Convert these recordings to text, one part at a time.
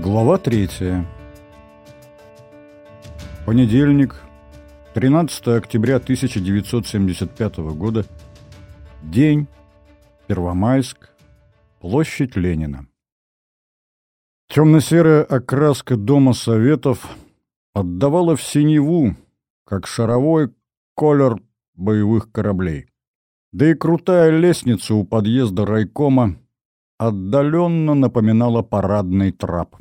Глава третья. Понедельник, 13 октября 1975 года. День. Первомайск. Площадь Ленина. Темно-серая окраска Дома Советов отдавала в синеву, как шаровой колер боевых кораблей. Да и крутая лестница у подъезда райкома отдаленно напоминала парадный трап.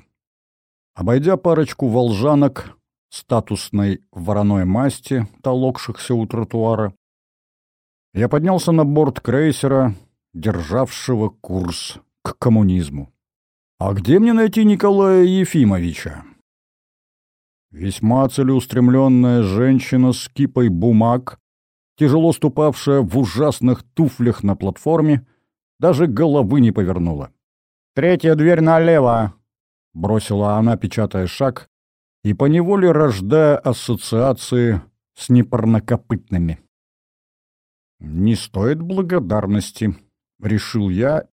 Обойдя парочку волжанок статусной вороной масти, толокшихся у тротуара, я поднялся на борт крейсера, державшего курс к коммунизму. А где мне найти Николая Ефимовича? Весьма целеустремленная женщина с кипой бумаг, тяжело ступавшая в ужасных туфлях на платформе, даже головы не повернула. «Третья дверь налево!» Бросила она, печатая шаг, и поневоле рождая ассоциации с непарнокопытными. «Не стоит благодарности», — решил я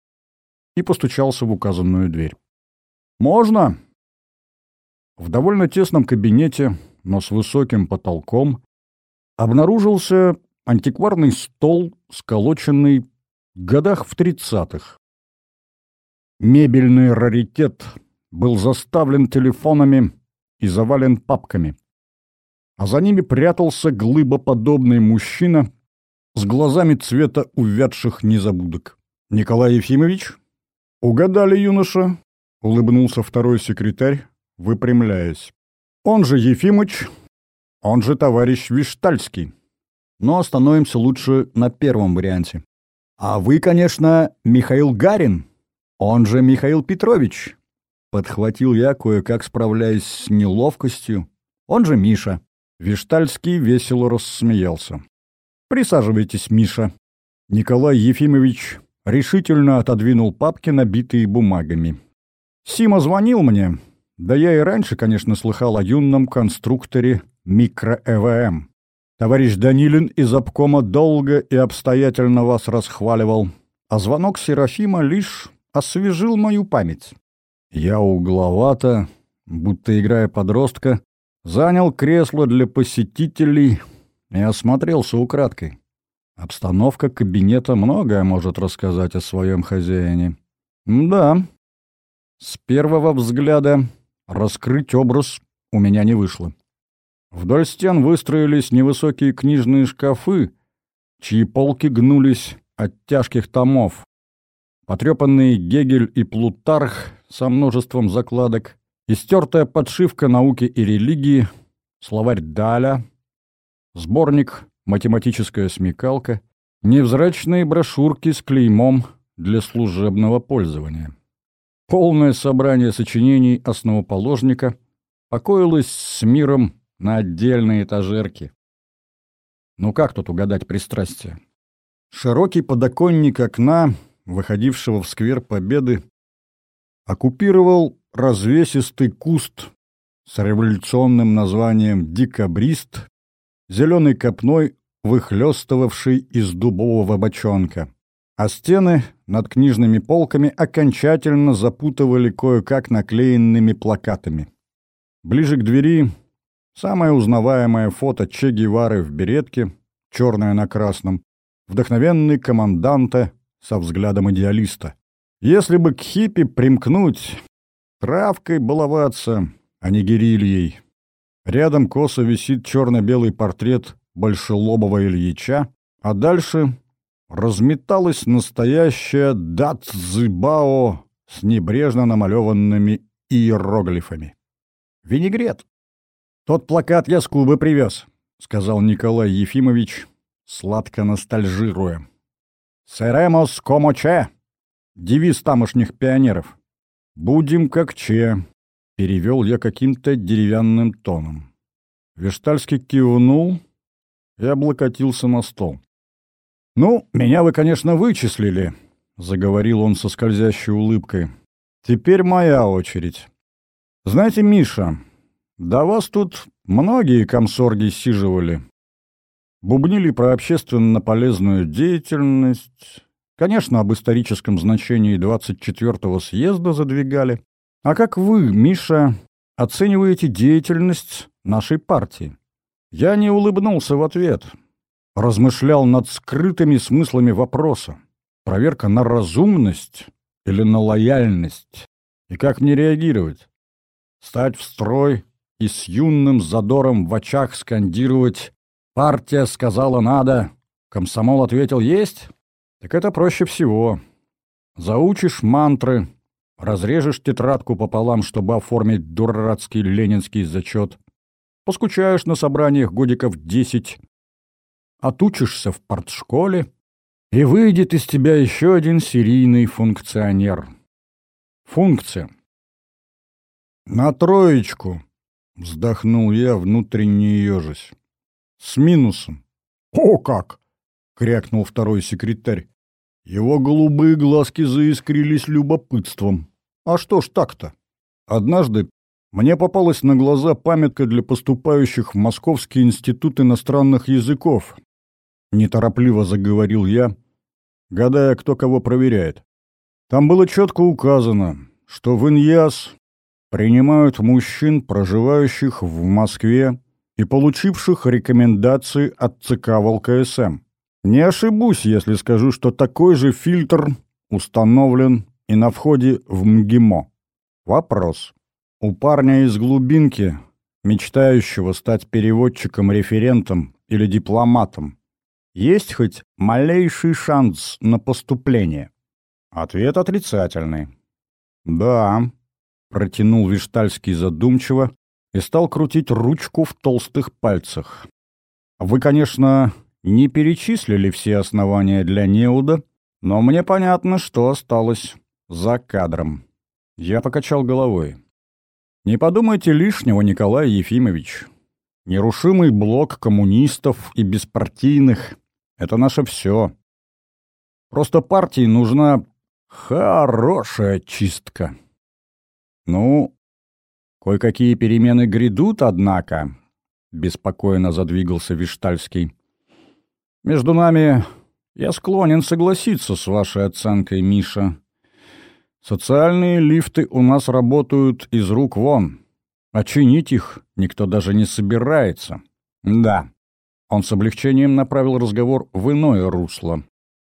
и постучался в указанную дверь. «Можно?» В довольно тесном кабинете, но с высоким потолком, обнаружился антикварный стол, сколоченный в годах в тридцатых. Мебельный раритет был заставлен телефонами и завален папками. А за ними прятался глыбоподобный мужчина с глазами цвета увядших незабудок. «Николай Ефимович?» «Угадали, юноша?» — улыбнулся второй секретарь, выпрямляясь. «Он же Ефимыч, он же товарищ Виштальский. Но остановимся лучше на первом варианте. А вы, конечно, Михаил Гарин, он же Михаил Петрович, Подхватил я, кое-как справляясь с неловкостью. Он же Миша. Виштальский весело рассмеялся. «Присаживайтесь, Миша». Николай Ефимович решительно отодвинул папки, набитые бумагами. «Сима звонил мне. Да я и раньше, конечно, слыхал о юном конструкторе микро-ЭВМ. Товарищ Данилин из обкома долго и обстоятельно вас расхваливал, а звонок Серафима лишь освежил мою память. Я угловато, будто играя подростка, занял кресло для посетителей и осмотрелся украдкой. Обстановка кабинета многое может рассказать о своем хозяине. Да, с первого взгляда раскрыть образ у меня не вышло. Вдоль стен выстроились невысокие книжные шкафы, чьи полки гнулись от тяжких томов. Потрепанные Гегель и Плутарх со множеством закладок, истертая подшивка науки и религии, словарь Даля, сборник «Математическая смекалка», невзрачные брошюрки с клеймом для служебного пользования. Полное собрание сочинений основоположника покоилось с миром на отдельной этажерке. Ну как тут угадать пристрастие? Широкий подоконник окна, выходившего в сквер Победы, оккупировал развесистый куст с революционным названием «декабрист», зеленой копной выхлестывавший из дубового бочонка. А стены над книжными полками окончательно запутывали кое-как наклеенными плакатами. Ближе к двери самое узнаваемое фото Че Гевары в беретке, черное на красном, вдохновенный команданта со взглядом идеалиста. Если бы к хиппи примкнуть, травкой баловаться, а не герильей. Рядом косо висит черно-белый портрет большелобого Ильича, а дальше разметалась настоящая датзыбао с небрежно намалеванными иероглифами. «Винегрет!» «Тот плакат я с Кубы привез», — сказал Николай Ефимович, сладко ностальжируя. «Серемос комоче!» Девиз тамошних пионеров. «Будем как че», — перевел я каким-то деревянным тоном. Вештальский кивнул и облокотился на стол. «Ну, меня вы, конечно, вычислили», — заговорил он со скользящей улыбкой. «Теперь моя очередь. Знаете, Миша, до вас тут многие комсорги сиживали. Бубнили про общественно полезную деятельность, Конечно, об историческом значении 24-го съезда задвигали. А как вы, Миша, оцениваете деятельность нашей партии? Я не улыбнулся в ответ. Размышлял над скрытыми смыслами вопроса. Проверка на разумность или на лояльность? И как мне реагировать? Стать в строй и с юным задором в очах скандировать «Партия сказала надо», комсомол ответил «Есть», так это проще всего. Заучишь мантры, разрежешь тетрадку пополам, чтобы оформить дурацкий ленинский зачет, поскучаешь на собраниях годиков десять, отучишься в партшколе, и выйдет из тебя еще один серийный функционер. Функция. На троечку, вздохнул я, внутренне ежась. С минусом. О как! крякнул второй секретарь. Его голубые глазки заискрились любопытством. А что ж так-то? Однажды мне попалась на глаза памятка для поступающих в Московский институт иностранных языков. Неторопливо заговорил я, гадая, кто кого проверяет. Там было четко указано, что в Иньяс принимают мужчин, проживающих в Москве и получивших рекомендации от ЦК ВЛКСМ. Не ошибусь, если скажу, что такой же фильтр установлен и на входе в МГИМО. Вопрос. У парня из глубинки, мечтающего стать переводчиком-референтом или дипломатом, есть хоть малейший шанс на поступление? Ответ отрицательный. «Да», — протянул Виштальский задумчиво и стал крутить ручку в толстых пальцах. «Вы, конечно, не перечислили все основания для неуда, но мне понятно, что осталось за кадром. Я покачал головой. Не подумайте лишнего, Николай Ефимович. Нерушимый блок коммунистов и беспартийных — это наше все. Просто партии нужна хорошая чистка. Ну, кое-какие перемены грядут, однако, — беспокойно задвигался Виштальский. Между нами я склонен согласиться с вашей оценкой, Миша. Социальные лифты у нас работают из рук вон. А чинить их никто даже не собирается. Да. Он с облегчением направил разговор в иное русло.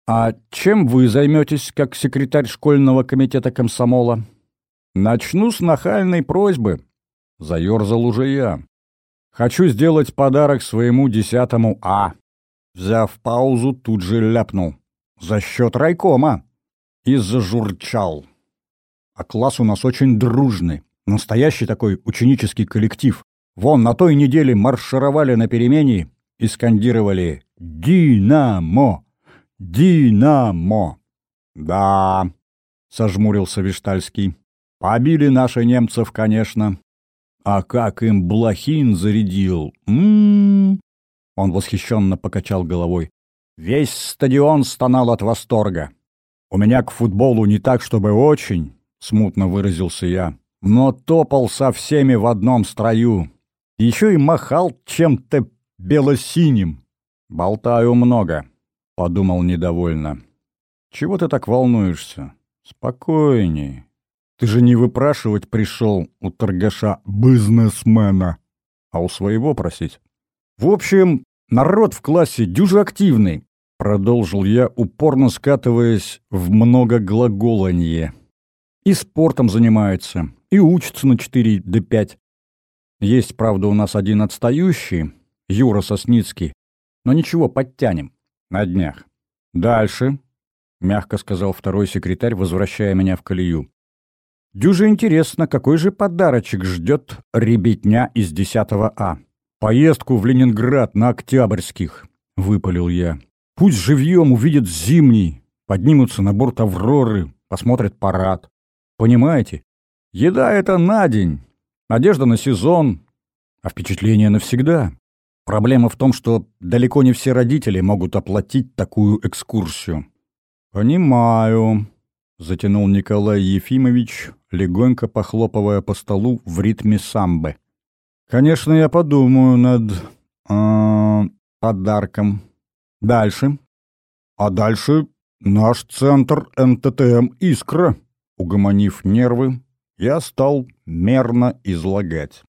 «А чем вы займетесь, как секретарь школьного комитета комсомола?» «Начну с нахальной просьбы», — заерзал уже я. «Хочу сделать подарок своему десятому А. Взяв паузу, тут же ляпнул. «За счет райкома!» И зажурчал. А класс у нас очень дружный. Настоящий такой ученический коллектив. Вон, на той неделе маршировали на перемене и скандировали «Динамо! Динамо!» «Да», — сожмурился Виштальский, — «побили наши немцев, конечно. А как им Блохин зарядил! М-м-м! Он восхищенно покачал головой. Весь стадион стонал от восторга. У меня к футболу не так, чтобы очень, смутно выразился я, но топал со всеми в одном строю. Еще и махал чем-то бело-синим. Болтаю много, подумал недовольно. Чего ты так волнуешься? Спокойней. Ты же не выпрашивать пришел у торгаша бизнесмена, а у своего просить. В общем, Народ в классе дюже активный, продолжил я, упорно скатываясь в многоглаголанье. И спортом занимается, и учится на 4 до 5. Есть, правда, у нас один отстающий, Юра Сосницкий, но ничего, подтянем. На днях. Дальше, — мягко сказал второй секретарь, возвращая меня в колею. Дюже интересно, какой же подарочек ждет ребятня из 10 А. «Поездку в Ленинград на Октябрьских», — выпалил я. «Пусть живьем увидят зимний, поднимутся на борт «Авроры», посмотрят парад. Понимаете? Еда — это на день, одежда на сезон, а впечатление навсегда. Проблема в том, что далеко не все родители могут оплатить такую экскурсию». «Понимаю», — затянул Николай Ефимович, легонько похлопывая по столу в ритме самбы. Конечно, я подумаю над э, подарком. Дальше. А дальше наш центр МТТМ «Искра». Угомонив нервы, Я стал мерно излагать.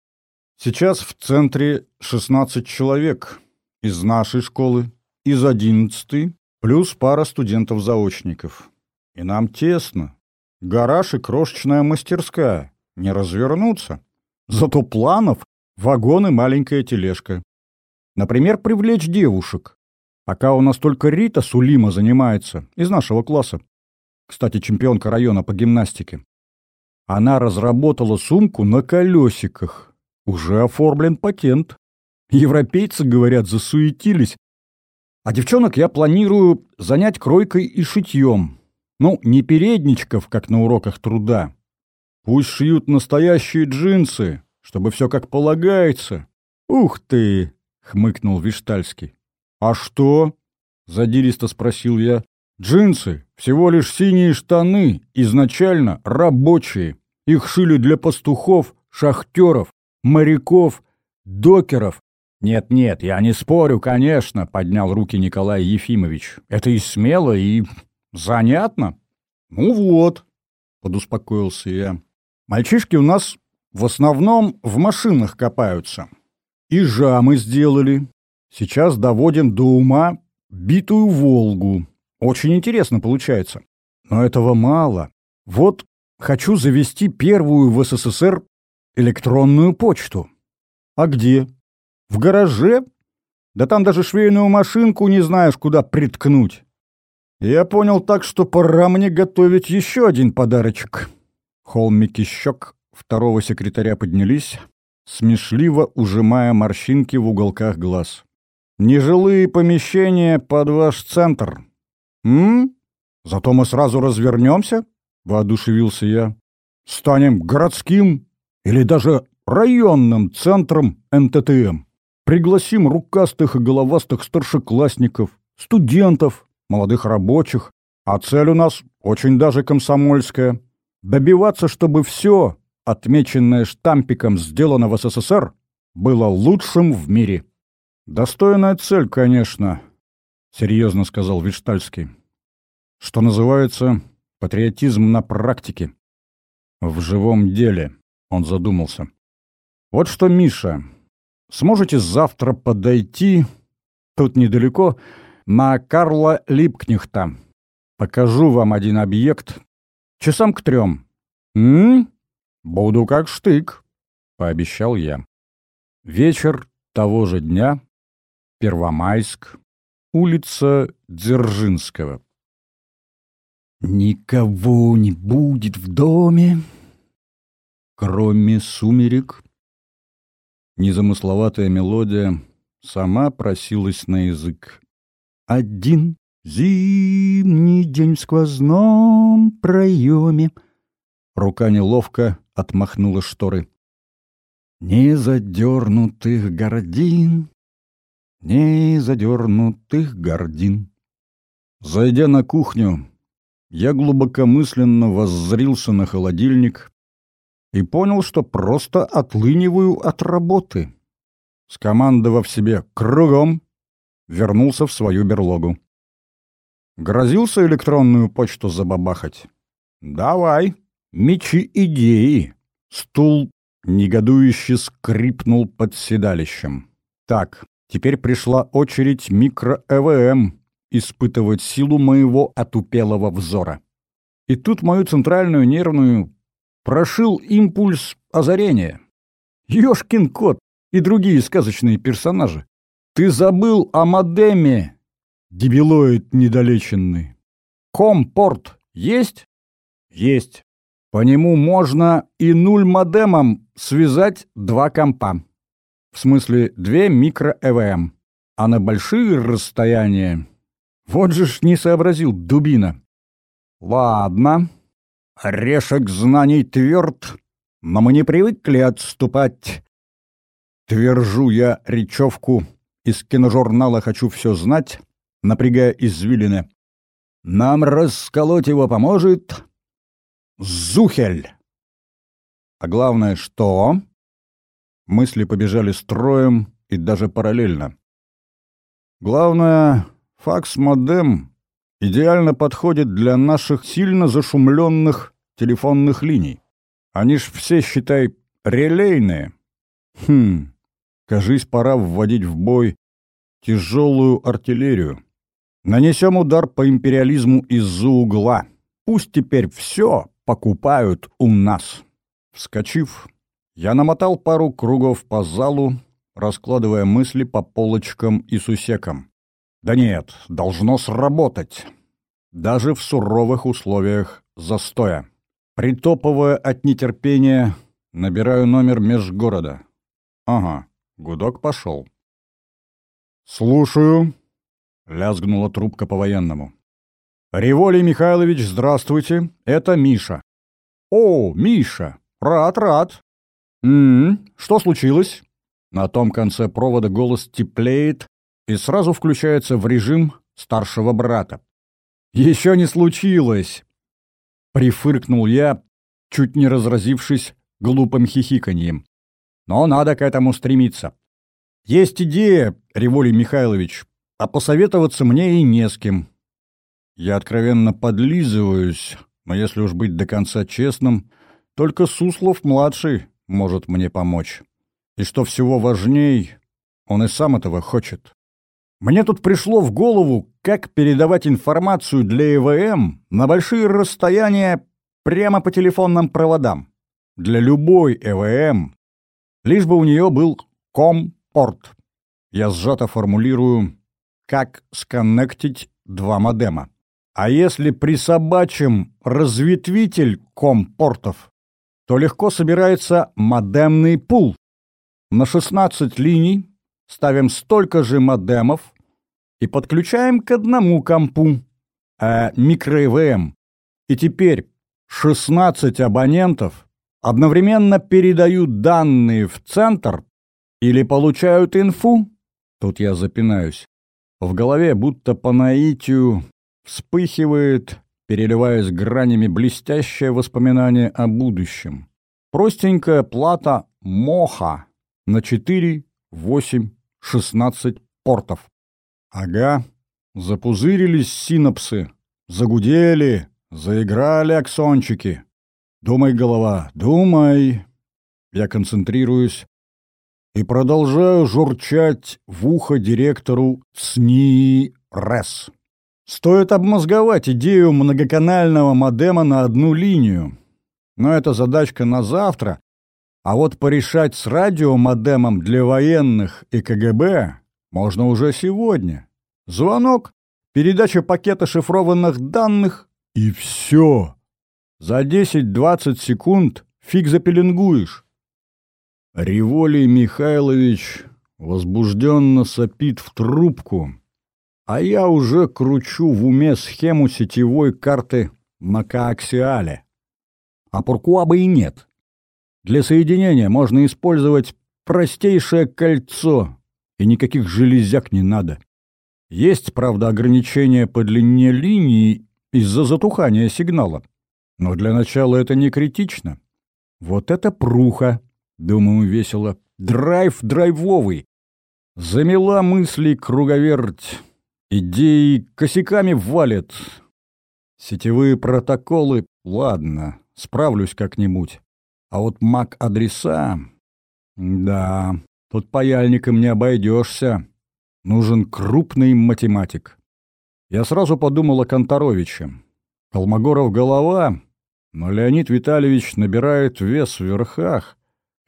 Сейчас в центре 16 человек из нашей школы, из 11 плюс пара студентов-заочников. И нам тесно. Гараж и крошечная мастерская. Не развернуться. Зато планов — вагон и маленькая тележка. Например, привлечь девушек. Пока у нас только Рита Сулима занимается, из нашего класса. Кстати, чемпионка района по гимнастике. Она разработала сумку на колесиках. Уже оформлен патент. Европейцы, говорят, засуетились. А девчонок я планирую занять кройкой и шитьем. Ну, не передничков, как на уроках труда. Пусть шьют настоящие джинсы, чтобы все как полагается. Ух ты! — хмыкнул Виштальский. «А что?» — задиристо спросил я. «Джинсы — всего лишь синие штаны, изначально рабочие. Их шили для пастухов, шахтеров, моряков, докеров. «Нет-нет, я не спорю, конечно», — поднял руки Николай Ефимович. «Это и смело, и занятно». «Ну вот», — подуспокоился я. «Мальчишки у нас в основном в машинах копаются. И жамы сделали. Сейчас доводим до ума битую «Волгу». Очень интересно получается. Но этого мало. Вот хочу завести первую в СССР электронную почту. А где? В гараже? Да там даже швейную машинку не знаешь, куда приткнуть. Я понял так, что пора мне готовить еще один подарочек. Холмики щек второго секретаря поднялись, смешливо ужимая морщинки в уголках глаз. «Нежилые помещения под ваш центр. М? Зато мы сразу развернемся?» — воодушевился я. «Станем городским или даже районным центром НТТМ. Пригласим рукастых и головастых старшеклассников, студентов, молодых рабочих. А цель у нас очень даже комсомольская. Добиваться, чтобы все, отмеченное штампиком «сделано в СССР», было лучшим в мире. «Достойная цель, конечно», — серьезно сказал Виштальский. «Что называется, патриотизм на практике. В живом деле», — он задумался. «Вот что, Миша, Сможете завтра подойти, тут недалеко, на Карла Липкнехта. Покажу вам один объект. Часам к трем. М? Буду как штык, пообещал я. Вечер того же дня, Первомайск, улица Дзержинского. Никого не будет в доме, кроме сумерек Незамысловатая мелодия сама просилась на язык. Один зимний день в сквозном проеме. Рука неловко отмахнула шторы. Не задернутых гордин, не задернутых гордин. Зайдя на кухню, я глубокомысленно воззрился на холодильник и понял, что просто отлыниваю от работы. Скомандовав себе «кругом», вернулся в свою берлогу. Грозился электронную почту забабахать? Давай, мечи идеи. Стул негодующе скрипнул под седалищем. Так, теперь пришла очередь микро-ЭВМ испытывать силу моего отупелого взора. И тут мою центральную нервную прошил импульс озарения. Ёшкин кот и другие сказочные персонажи. Ты забыл о модеме, дебилоид недолеченный. Компорт есть? Есть. По нему можно и нуль модемом связать два компа. В смысле, две микро-ЭВМ. А на большие расстояния... Вот же ж не сообразил дубина. Ладно, Орешек знаний тверд, но мы не привыкли отступать. Твержу я речевку из киножурнала «Хочу все знать», напрягая извилины. Нам расколоть его поможет Зухель. А главное, что... Мысли побежали строем и даже параллельно. Главное, факс-модем идеально подходит для наших сильно зашумленных телефонных линий. Они ж все, считай, релейные. Хм, кажись, пора вводить в бой тяжелую артиллерию. Нанесем удар по империализму из-за угла. Пусть теперь все покупают у нас. Вскочив, я намотал пару кругов по залу, раскладывая мысли по полочкам и сусекам. Да нет, должно сработать. Даже в суровых условиях застоя. Притопывая от нетерпения, набираю номер межгорода. Ага, гудок пошел. «Слушаю», — лязгнула трубка по-военному. «Револий Михайлович, здравствуйте, это Миша». «О, Миша, рад, рад». «М -м, что случилось?» На том конце провода голос теплеет и сразу включается в режим старшего брата. «Еще не случилось!» Прифыркнул я, чуть не разразившись глупым хихиканьем. «Но надо к этому стремиться. Есть идея, Револий Михайлович, а посоветоваться мне и не с кем. Я откровенно подлизываюсь, но если уж быть до конца честным, только Суслов-младший может мне помочь. И что всего важней, он и сам этого хочет. Мне тут пришло в голову, как передавать информацию для ЭВМ на большие расстояния прямо по телефонным проводам. Для любой ЭВМ, лишь бы у нее был ком-порт. Я сжато формулирую, как сконнектить два модема. А если присобачим разветвитель ком-портов, то легко собирается модемный пул. На 16 линий ставим столько же модемов, и подключаем к одному компу, а микро-ЭВМ. И теперь 16 абонентов одновременно передают данные в центр или получают инфу, тут я запинаюсь, в голове будто по наитию вспыхивает, переливаясь гранями блестящее воспоминание о будущем. Простенькая плата моха на 4, 8, 16 портов. Ага, запузырились синапсы, загудели, заиграли аксончики. Думай, голова, думай. Я концентрируюсь и продолжаю журчать в ухо директору СНИ. Стоит обмозговать идею многоканального модема на одну линию. Но это задачка на завтра. А вот порешать с радиомодемом для военных и КГБ можно уже сегодня. Звонок, передача пакета шифрованных данных и все. За 10-20 секунд фиг запеленгуешь. Револий Михайлович возбужденно сопит в трубку, а я уже кручу в уме схему сетевой карты на коаксиале. А Пуркуа бы и нет. Для соединения можно использовать простейшее кольцо, и никаких железяк не надо. Есть, правда, ограничения по длине линии из-за затухания сигнала. Но для начала это не критично. Вот это пруха, думаю весело. Драйв драйвовый. Замела мысли круговерть. Идеи косяками валят. Сетевые протоколы, ладно, справлюсь как-нибудь. А вот MAC-адреса... Да, Тут паяльником не обойдешься. Нужен крупный математик. Я сразу подумал о Конторовиче. Колмогоров голова, но Леонид Витальевич набирает вес в верхах.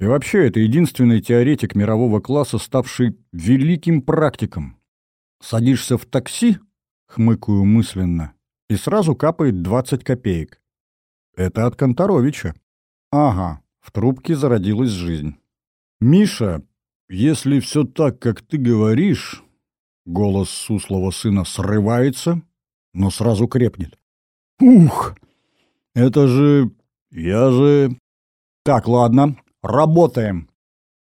И вообще, это единственный теоретик мирового класса, ставший великим практиком. Садишься в такси, хмыкаю мысленно, и сразу капает 20 копеек. Это от Конторовича. Ага, в трубке зародилась жизнь. Миша, если все так, как ты говоришь, голос Суслова сына срывается, но сразу крепнет. Ух! Это же... я же... Так, ладно, работаем.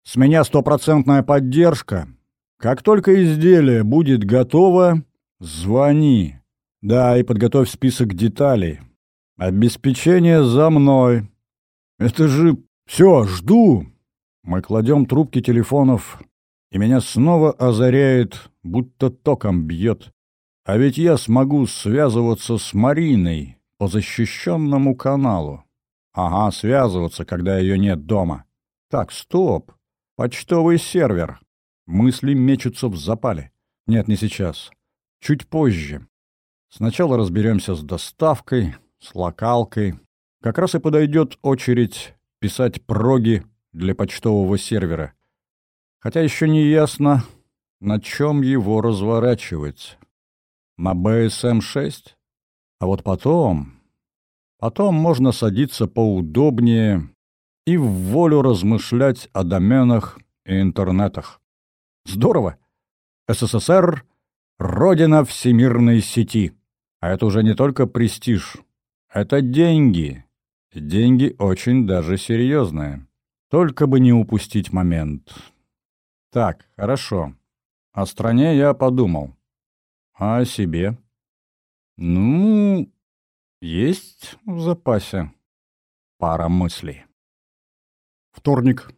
С меня стопроцентная поддержка. Как только изделие будет готово, звони. Да, и подготовь список деталей. Обеспечение за мной. Это же... Все, жду. Мы кладем трубки телефонов, и меня снова озаряет, будто током бьет. А ведь я смогу связываться с Мариной по защищенному каналу. Ага, связываться, когда ее нет дома. Так, стоп. Почтовый сервер. Мысли мечутся в запале. Нет, не сейчас. Чуть позже. Сначала разберемся с доставкой, с локалкой. Как раз и подойдет очередь писать проги для почтового сервера. Хотя еще не ясно, на чем его разворачивать. На BSM-6? А вот потом... Потом можно садиться поудобнее и в волю размышлять о доменах и интернетах. Здорово! СССР — родина всемирной сети. А это уже не только престиж. Это деньги. Деньги очень даже серьезные. Только бы не упустить момент. Так, хорошо. О стране я подумал. А о себе? Ну, есть в запасе пара мыслей. Вторник,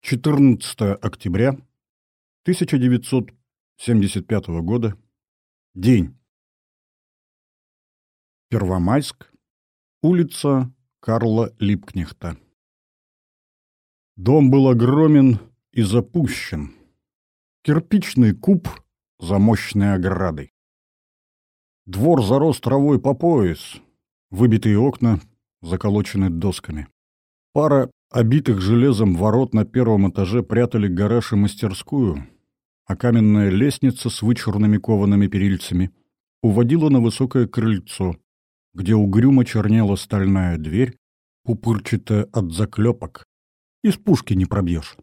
14 октября 1975 года. День. Первомайск. Улица Карла Липкнехта. Дом был огромен и запущен. Кирпичный куб за мощной оградой. Двор зарос травой по пояс, выбитые окна заколочены досками. Пара обитых железом ворот на первом этаже прятали гараж и мастерскую, а каменная лестница с вычурными коваными перильцами уводила на высокое крыльцо, где угрюмо чернела стальная дверь, пупырчатая от заклепок. Из пушки не пробьешь.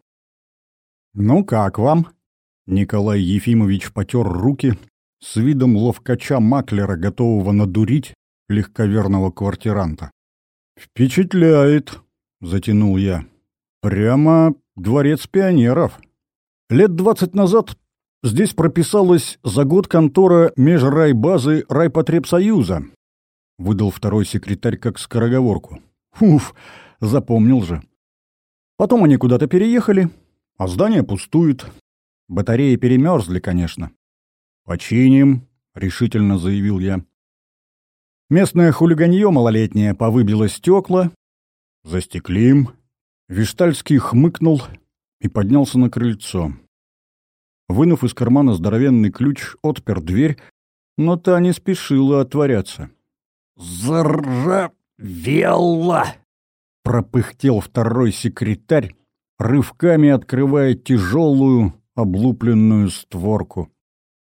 «Ну как вам?» Николай Ефимович потер руки с видом ловкача-маклера, готового надурить легковерного квартиранта. «Впечатляет», — затянул я. «Прямо дворец пионеров. Лет двадцать назад здесь прописалась за год контора межрайбазы райпотребсоюза», — выдал второй секретарь как скороговорку. «Уф, запомнил же. Потом они куда-то переехали, а здание пустует. Батареи перемерзли, конечно. «Починим», — решительно заявил я. Местное хулиганье малолетнее повыбило стекла. Застеклим. Виштальский хмыкнул и поднялся на крыльцо. Вынув из кармана здоровенный ключ, отпер дверь, но та не спешила отворяться. «Заржавела!» — пропыхтел второй секретарь, рывками открывая тяжелую, облупленную створку.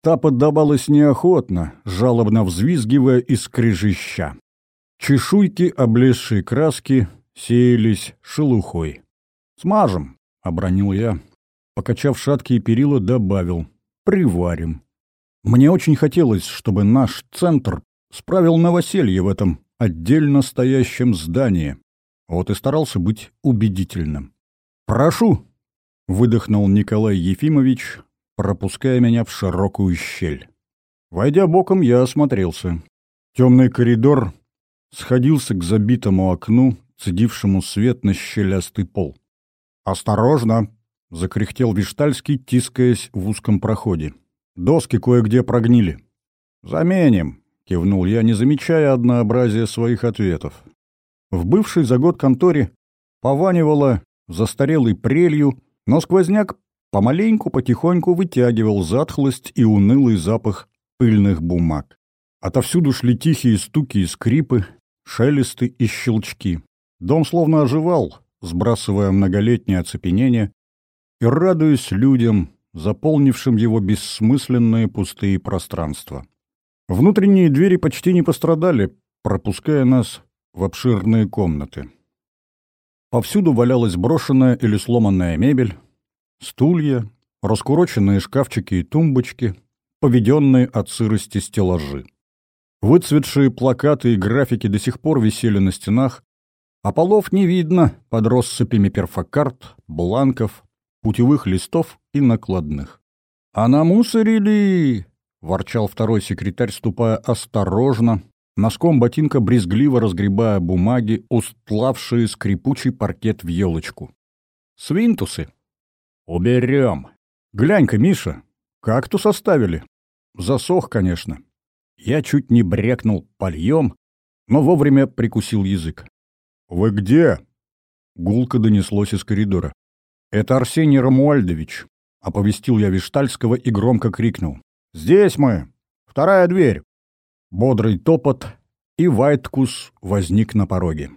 Та поддавалась неохотно, жалобно взвизгивая и скрежеща. Чешуйки облезшей краски сеялись шелухой. «Смажем», — обронил я. Покачав шаткие перила, добавил. «Приварим». Мне очень хотелось, чтобы наш центр справил новоселье в этом отдельно стоящем здании. Вот и старался быть убедительным. «Прошу!» — выдохнул Николай Ефимович, пропуская меня в широкую щель. Войдя боком, я осмотрелся. Темный коридор сходился к забитому окну, цедившему свет на щелястый пол. «Осторожно!» — закряхтел Виштальский, тискаясь в узком проходе. «Доски кое-где прогнили». «Заменим!» — кивнул я, не замечая однообразия своих ответов. В бывшей за год конторе пованивало застарелой прелью, но сквозняк помаленьку, потихоньку вытягивал затхлость и унылый запах пыльных бумаг. Отовсюду шли тихие стуки и скрипы, шелесты и щелчки. Дом словно оживал, сбрасывая многолетнее оцепенение и радуясь людям, заполнившим его бессмысленные пустые пространства. Внутренние двери почти не пострадали, пропуская нас в обширные комнаты. Повсюду валялась брошенная или сломанная мебель, стулья, раскуроченные шкафчики и тумбочки, поведенные от сырости стеллажи. Выцветшие плакаты и графики до сих пор висели на стенах, а полов не видно под россыпями перфокарт, бланков, путевых листов и накладных. «А намусорили!» — ворчал второй секретарь, ступая осторожно, носком ботинка брезгливо разгребая бумаги, устлавшие скрипучий паркет в елочку. «Свинтусы!» «Уберем!» «Глянь-ка, Миша, кактус оставили!» «Засох, конечно!» Я чуть не брякнул «польем», но вовремя прикусил язык. «Вы где?» Гулко донеслось из коридора. «Это Арсений Рамуальдович», — оповестил я Виштальского и громко крикнул. «Здесь мы! Вторая дверь!» Бодрый топот, и Вайткус возник на пороге.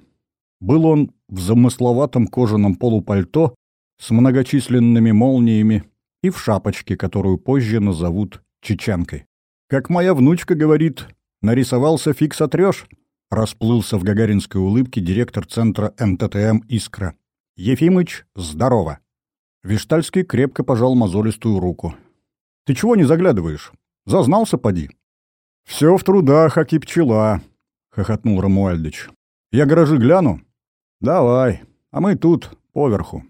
Был он в замысловатом кожаном полупальто с многочисленными молниями и в шапочке, которую позже назовут чеченкой. Как моя внучка говорит, нарисовался фиг сотрешь, расплылся в гагаринской улыбке директор центра МТТМ «Искра». Ефимыч, здорово. Виштальский крепко пожал мозолистую руку. Ты чего не заглядываешь? Зазнался, поди. Все в трудах, аки пчела, хохотнул Рамуальдыч. Я гаражи гляну? Давай, а мы тут, поверху.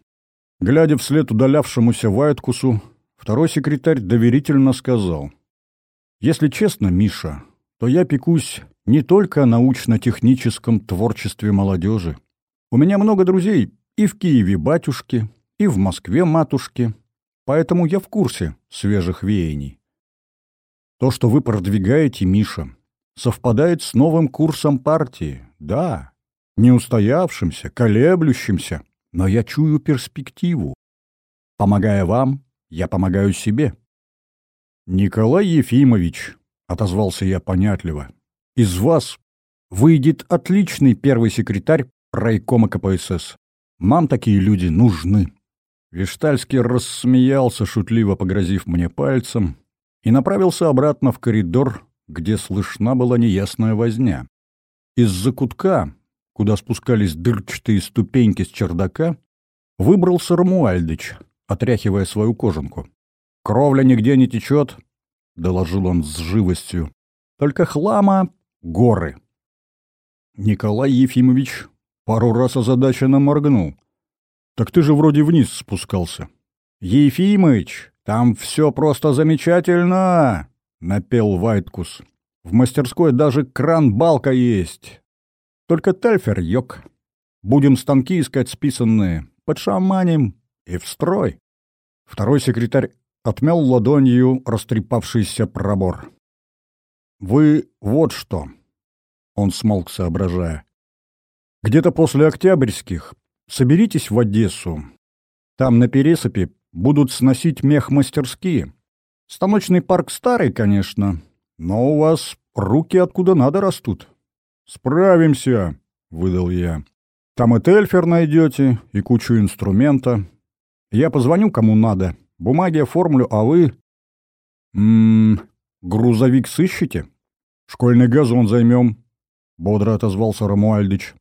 Глядя вслед удалявшемуся Вайткусу, второй секретарь доверительно сказал. «Если честно, Миша, то я пекусь не только о научно-техническом творчестве молодежи. У меня много друзей и в Киеве батюшки, и в Москве матушки, поэтому я в курсе свежих веяний. То, что вы продвигаете, Миша, совпадает с новым курсом партии, да, неустоявшимся, колеблющимся, но я чую перспективу. Помогая вам, я помогаю себе. Николай Ефимович, — отозвался я понятливо, — из вас выйдет отличный первый секретарь райкома КПСС. Нам такие люди нужны. Виштальский рассмеялся, шутливо погрозив мне пальцем, и направился обратно в коридор, где слышна была неясная возня. Из-за кутка, куда спускались дырчатые ступеньки с чердака, выбрался Рамуальдыч, отряхивая свою кожанку. «Кровля нигде не течет», — доложил он с живостью. «Только хлама — горы». Николай Ефимович пару раз озадаченно моргнул. «Так ты же вроде вниз спускался». «Ефимыч, там все просто замечательно!» — напел Вайткус. «В мастерской даже кран-балка есть. Только тельфер йог. Будем станки искать списанные, подшаманим и в строй. Второй секретарь отмел ладонью растрепавшийся пробор. «Вы вот что!» — он смолк, соображая. «Где-то после Октябрьских соберитесь в Одессу. Там на Пересыпе будут сносить мех-мастерские. Станочный парк старый, конечно, но у вас руки откуда надо растут. «Справимся», — выдал я. «Там и тельфер найдете, и кучу инструмента. Я позвоню, кому надо. Бумаги оформлю, а вы...» «Ммм, грузовик сыщете? Школьный газон займем», — бодро отозвался Рамуальдыч.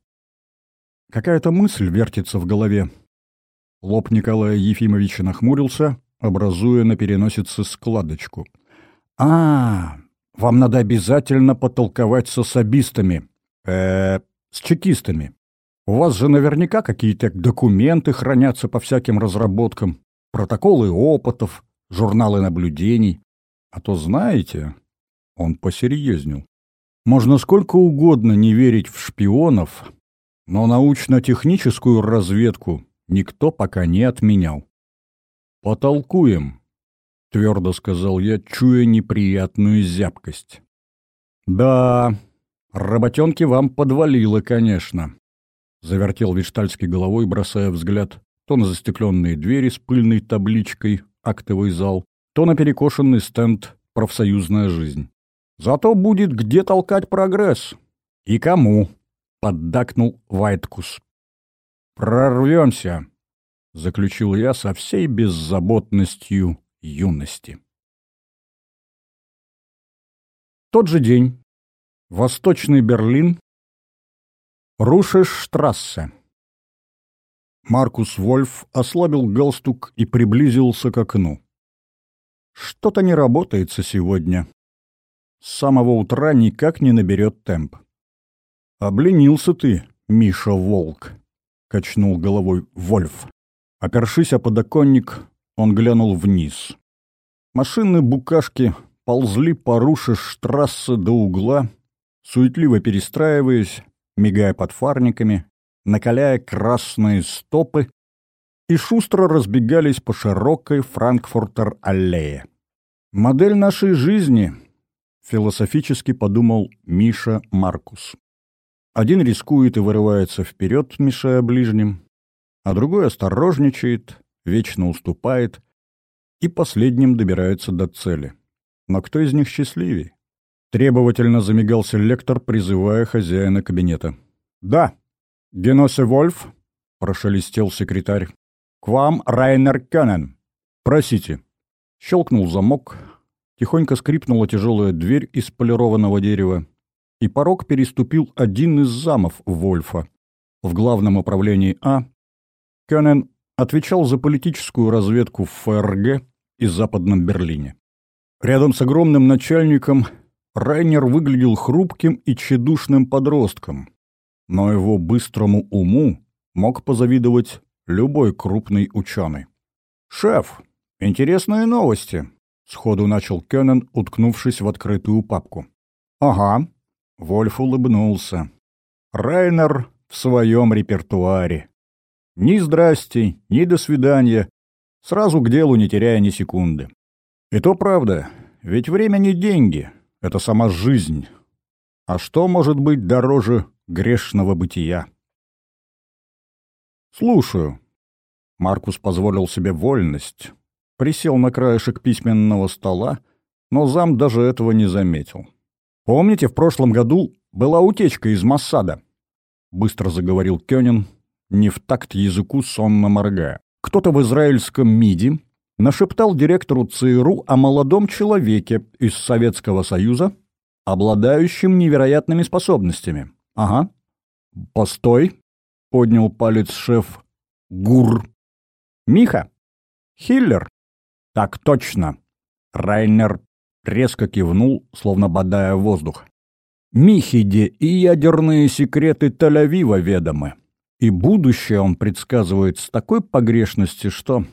Какая-то мысль вертится в голове. Лоб Николая Ефимовича нахмурился, образуя на переносице складочку. «А, вам надо обязательно потолковать с особистами э с чекистами. У вас же наверняка какие-то документы хранятся по всяким разработкам, протоколы опытов, журналы наблюдений. А то знаете, он посерьезнел. Можно сколько угодно не верить в шпионов, но научно-техническую разведку никто пока не отменял. «Потолкуем», — твердо сказал я, чуя неприятную зябкость. «Да, Работенки вам подвалило, конечно. Завертел Виштальский головой, бросая взгляд то на застекленные двери с пыльной табличкой «Актовый зал», то на перекошенный стенд «Профсоюзная жизнь». Зато будет где толкать прогресс. И кому? Поддакнул Вайткус. Прорвемся, заключил я со всей беззаботностью юности. Тот же день Восточный Берлин. Рушештрассе. Маркус Вольф ослабил галстук и приблизился к окну. Что-то не работается сегодня. С самого утра никак не наберет темп. «Обленился ты, Миша Волк», — качнул головой Вольф. Опершись о подоконник, он глянул вниз. Машины букашки ползли по Рушештрассе до угла, суетливо перестраиваясь, мигая подфарниками, накаляя красные стопы, и шустро разбегались по широкой Франкфуртер-аллее. «Модель нашей жизни», — философически подумал Миша Маркус. Один рискует и вырывается вперед, мешая ближним, а другой осторожничает, вечно уступает и последним добирается до цели. Но кто из них счастливее? Требовательно замигался лектор, призывая хозяина кабинета. «Да, Геносе Вольф», — прошелестел секретарь, — «к вам Райнер Кёнен. Просите». Щелкнул замок, тихонько скрипнула тяжелая дверь из полированного дерева, и порог переступил один из замов Вольфа. В главном управлении А Кёнен отвечал за политическую разведку в ФРГ и Западном Берлине. Рядом с огромным начальником Райнер выглядел хрупким и тщедушным подростком, но его быстрому уму мог позавидовать любой крупный ученый. «Шеф, интересные новости», — сходу начал Кёнен, уткнувшись в открытую папку. «Ага», — Вольф улыбнулся. «Райнер в своем репертуаре. Ни здрасте, ни до свидания, сразу к делу не теряя ни секунды. И то правда, ведь время не деньги, это сама жизнь. А что может быть дороже грешного бытия? «Слушаю». Маркус позволил себе вольность, присел на краешек письменного стола, но зам даже этого не заметил. «Помните, в прошлом году была утечка из Массада?» — быстро заговорил Кёнин, не в такт языку сонно моргая. «Кто-то в израильском МИДе нашептал директору ЦРУ о молодом человеке из Советского Союза, обладающем невероятными способностями. Ага. «Постой!» — поднял палец шеф. «Гур!» «Миха!» «Хиллер!» «Так точно!» Райнер резко кивнул, словно бодая воздух. «Михиде и ядерные секреты Тель-Авива ведомы. И будущее он предсказывает с такой погрешностью, что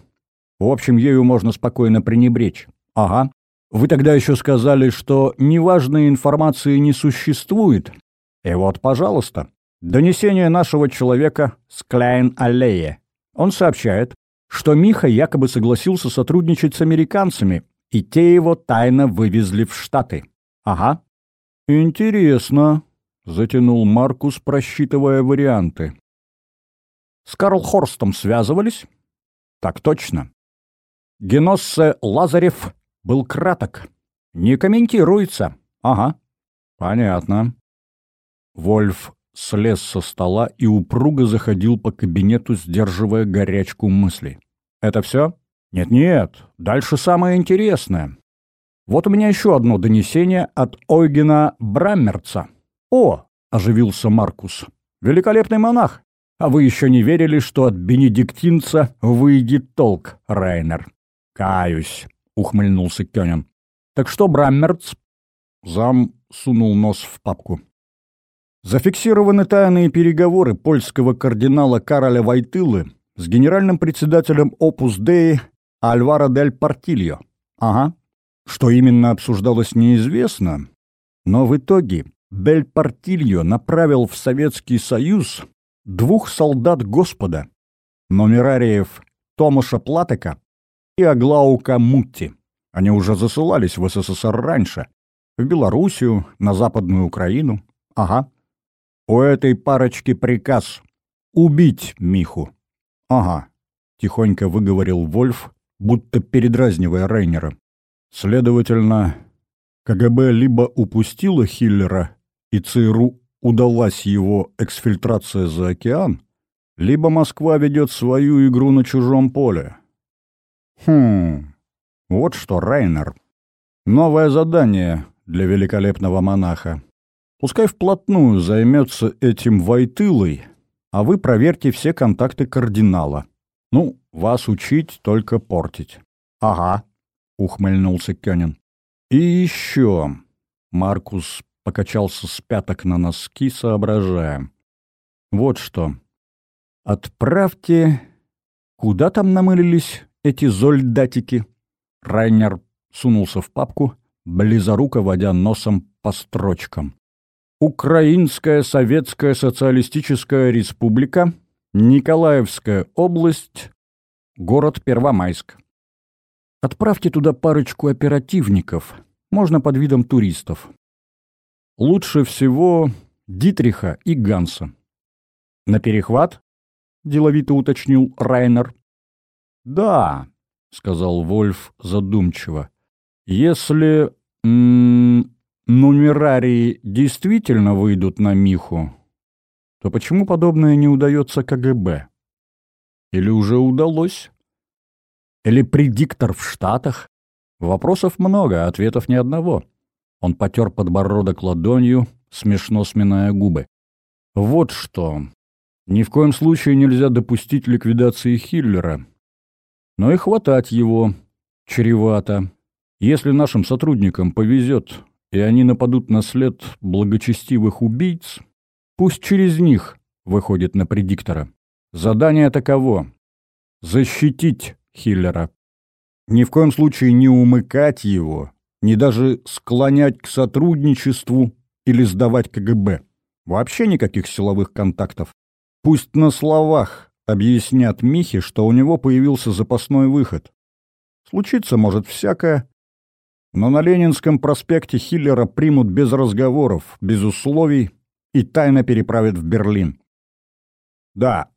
в общем, ею можно спокойно пренебречь. Ага. Вы тогда еще сказали, что неважной информации не существует. И вот, пожалуйста, донесение нашего человека с Кляйн-Аллея. Он сообщает, что Миха якобы согласился сотрудничать с американцами, и те его тайно вывезли в Штаты. Ага. Интересно, затянул Маркус, просчитывая варианты. С Карл Хорстом связывались? Так точно. Геноссе Лазарев был краток. Не комментируется. Ага. Понятно. Вольф слез со стола и упруго заходил по кабинету, сдерживая горячку мыслей. «Это все?» «Нет-нет, дальше самое интересное. Вот у меня еще одно донесение от Ойгена Браммерца». «О!» — оживился Маркус. «Великолепный монах! А вы еще не верили, что от бенедиктинца выйдет толк, Райнер?» «Каюсь», — ухмыльнулся Кёнин. «Так что, Браммерц?» Зам сунул нос в папку. Зафиксированы тайные переговоры польского кардинала Кароля Вайтылы с генеральным председателем Опус Деи Альваро дель Партильо. Ага. Что именно обсуждалось, неизвестно, но в итоге Дель Партильо направил в Советский Союз двух солдат Господа, номерариев Томаша Платека и Аглаука Мутти. Они уже засылались в СССР раньше. В Белоруссию, на Западную Украину. Ага. У этой парочки приказ — убить Миху. Ага. Тихонько выговорил Вольф, будто передразнивая Рейнера. Следовательно, КГБ либо упустило Хиллера, и ЦРУ удалась его эксфильтрация за океан, либо Москва ведет свою игру на чужом поле. Хм, вот что, Рейнер. Новое задание для великолепного монаха. Пускай вплотную займется этим Войтылой, а вы проверьте все контакты кардинала. Ну, вас учить, только портить. Ага, ухмыльнулся Кёнин. И еще. Маркус покачался с пяток на носки, соображая. Вот что. Отправьте... Куда там намылились эти зольдатики?» Райнер сунулся в папку, близоруко водя носом по строчкам. «Украинская Советская Социалистическая Республика, Николаевская область, город Первомайск. Отправьте туда парочку оперативников, можно под видом туристов. Лучше всего Дитриха и Ганса. «На перехват?» — деловито уточнил Райнер. «Да», — сказал Вольф задумчиво. «Если м нумерарии действительно выйдут на Миху, то почему подобное не удается КГБ? Или уже удалось? Или предиктор в Штатах? Вопросов много, ответов ни одного. Он потер подбородок ладонью, смешно сминая губы. Вот что. Ни в коем случае нельзя допустить ликвидации Хиллера. Но и хватать его чревато. Если нашим сотрудникам повезет, и они нападут на след благочестивых убийц, пусть через них выходит на предиктора. Задание таково — защитить Хиллера. Ни в коем случае не умыкать его, ни даже склонять к сотрудничеству или сдавать КГБ. Вообще никаких силовых контактов. Пусть на словах объяснят Михе, что у него появился запасной выход. Случиться может всякое, но на Ленинском проспекте Хиллера примут без разговоров, без условий и тайно переправят в Берлин. Да,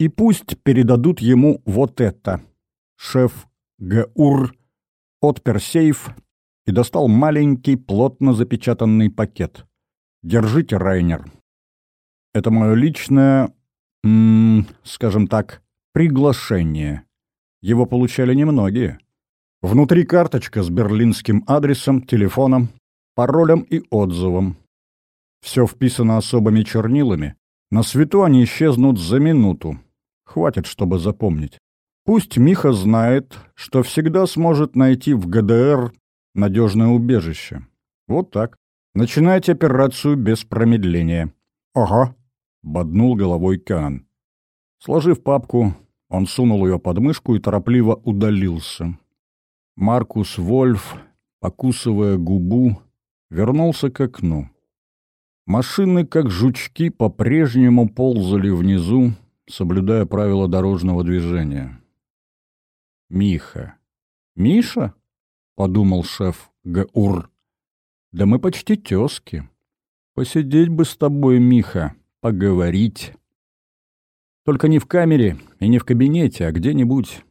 и пусть передадут ему вот это. Шеф ГУР отпер сейф и достал маленький, плотно запечатанный пакет. Держите, Райнер. Это мое личное, м -м, скажем так, приглашение. Его получали немногие. Внутри карточка с берлинским адресом, телефоном, паролем и отзывом. Все вписано особыми чернилами. На свету они исчезнут за минуту. Хватит, чтобы запомнить. Пусть Миха знает, что всегда сможет найти в ГДР надежное убежище. Вот так. Начинайте операцию без промедления. Ага, боднул головой Кан. Сложив папку, он сунул ее под мышку и торопливо удалился. Маркус Вольф, покусывая губу, вернулся к окну. Машины, как жучки, по-прежнему ползали внизу, соблюдая правила дорожного движения. «Миха». «Миша?» — подумал шеф ГУР. Да мы почти тезки. Посидеть бы с тобой, Миха, поговорить. Только не в камере и не в кабинете, а где-нибудь.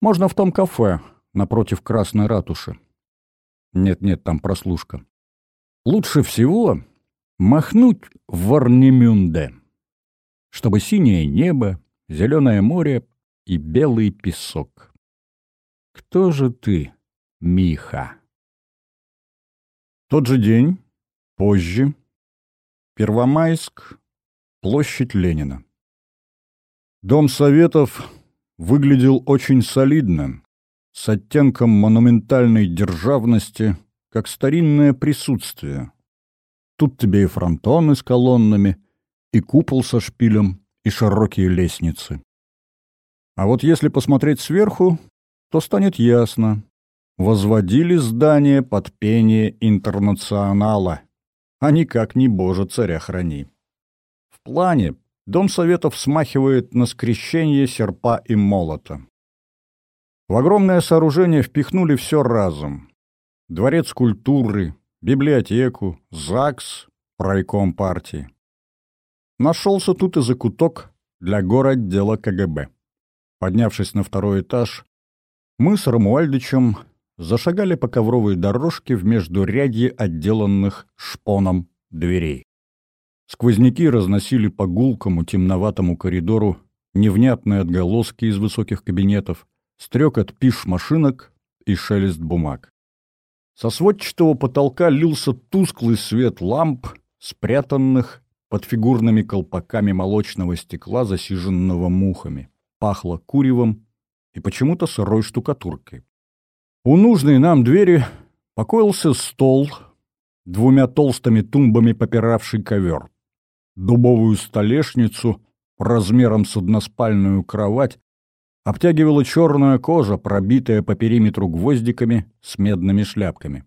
Можно в том кафе напротив Красной Ратуши. Нет-нет, там прослушка. Лучше всего махнуть в Варнемюнде, чтобы синее небо, зеленое море и белый песок. Кто же ты, Миха? Тот же день, позже, Первомайск, площадь Ленина. Дом Советов выглядел очень солидно, с оттенком монументальной державности, как старинное присутствие. Тут тебе и фронтоны с колоннами, и купол со шпилем, и широкие лестницы. А вот если посмотреть сверху, то станет ясно, возводили здание под пение интернационала, а никак не Боже царя храни. В плане Дом Советов смахивает на скрещение серпа и молота. В огромное сооружение впихнули все разом. Дворец культуры, библиотеку, ЗАГС, райком партии. Нашелся тут и закуток для городдела КГБ. Поднявшись на второй этаж, мы с Рамуальдычем зашагали по ковровой дорожке в междурядье отделанных шпоном дверей. Сквозняки разносили по гулкому темноватому коридору невнятные отголоски из высоких кабинетов, стрекот пиш машинок и шелест бумаг. Со сводчатого потолка лился тусклый свет ламп, спрятанных под фигурными колпаками молочного стекла, засиженного мухами. Пахло куревом и почему-то сырой штукатуркой. У нужной нам двери покоился стол, двумя толстыми тумбами попиравший ковер. Дубовую столешницу размером с односпальную кровать обтягивала черная кожа, пробитая по периметру гвоздиками с медными шляпками.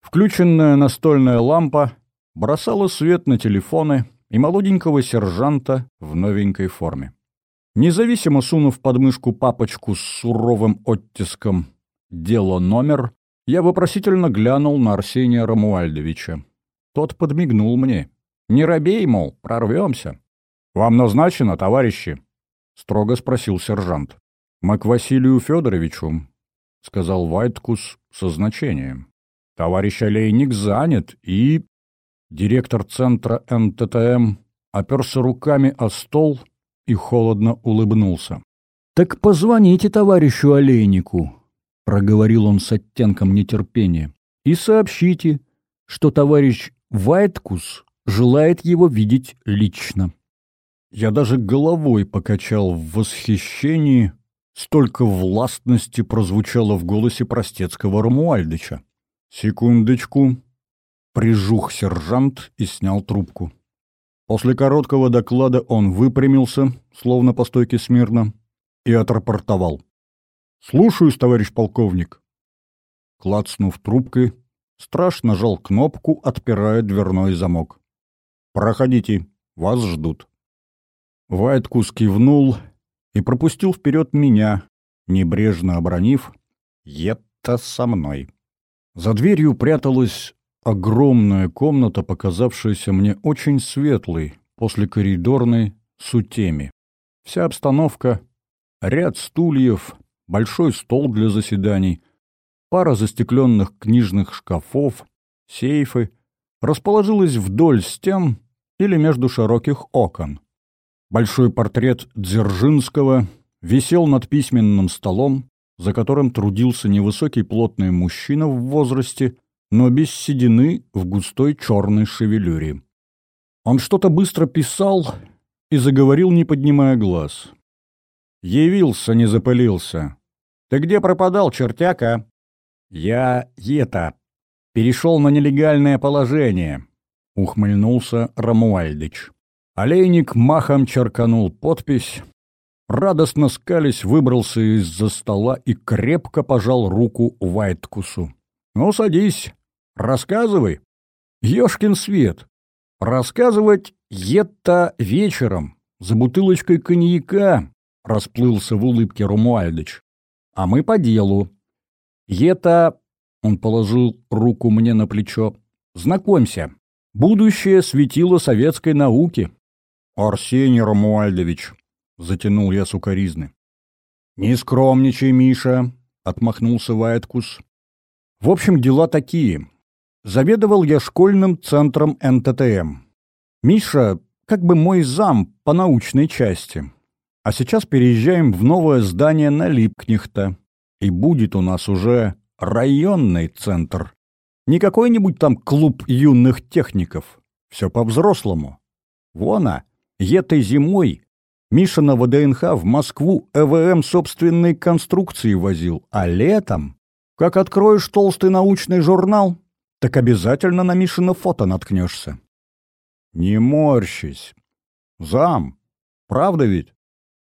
Включенная настольная лампа бросала свет на телефоны и молоденького сержанта в новенькой форме. Независимо сунув под мышку папочку с суровым оттиском дело номер, я вопросительно глянул на Арсения Рамуальдовича. Тот подмигнул мне Не робей, мол, прорвемся. «Вам назначено, товарищи?» — строго спросил сержант. «Мы к Василию Федоровичу», — сказал Вайткус со значением. «Товарищ Олейник занят и...» Директор центра НТТМ оперся руками о стол и холодно улыбнулся. «Так позвоните товарищу Олейнику», — проговорил он с оттенком нетерпения, «и сообщите, что товарищ Вайткус желает его видеть лично». Я даже головой покачал в восхищении, столько властности прозвучало в голосе простецкого Рамуальдыча. «Секундочку», — прижух сержант и снял трубку. После короткого доклада он выпрямился, словно по стойке смирно, и отрапортовал. «Слушаюсь, товарищ полковник». Клацнув трубкой, страж нажал кнопку, отпирая дверной замок. «Проходите, вас ждут». Вайткус кивнул и пропустил вперед меня, небрежно обронив «Ета со мной». За дверью пряталась огромная комната, показавшаяся мне очень светлой после коридорной сутеми. Вся обстановка — ряд стульев, большой стол для заседаний, пара застекленных книжных шкафов, сейфы — расположилась вдоль стен или между широких окон. Большой портрет Дзержинского висел над письменным столом, за которым трудился невысокий плотный мужчина в возрасте, но без седины в густой черной шевелюре. Он что-то быстро писал и заговорил, не поднимая глаз. «Явился, не запылился. Ты где пропадал, чертяка?» «Я это. Перешел на нелегальное положение», — ухмыльнулся Рамуальдыч. Олейник махом черканул подпись, радостно скались выбрался из-за стола и крепко пожал руку Вайткусу. «Ну, садись, рассказывай». «Ешкин свет! Рассказывать это вечером, за бутылочкой коньяка», — расплылся в улыбке Румуальдыч. «А мы по делу. Это...» — он положил руку мне на плечо. «Знакомься, будущее светило советской науки». «Арсений Ромуальдович», — затянул я сукоризны. «Не скромничай, Миша», — отмахнулся Вайткус. «В общем, дела такие. Заведовал я школьным центром НТТМ. Миша как бы мой зам по научной части. А сейчас переезжаем в новое здание на Липкнехта. И будет у нас уже районный центр. Не какой-нибудь там клуб юных техников. Все по-взрослому. Вон, а, Этой зимой Миша на ВДНХ в Москву ЭВМ собственной конструкции возил, а летом, как откроешь толстый научный журнал, так обязательно на Мишино фото наткнешься. Не морщись. Зам, правда ведь?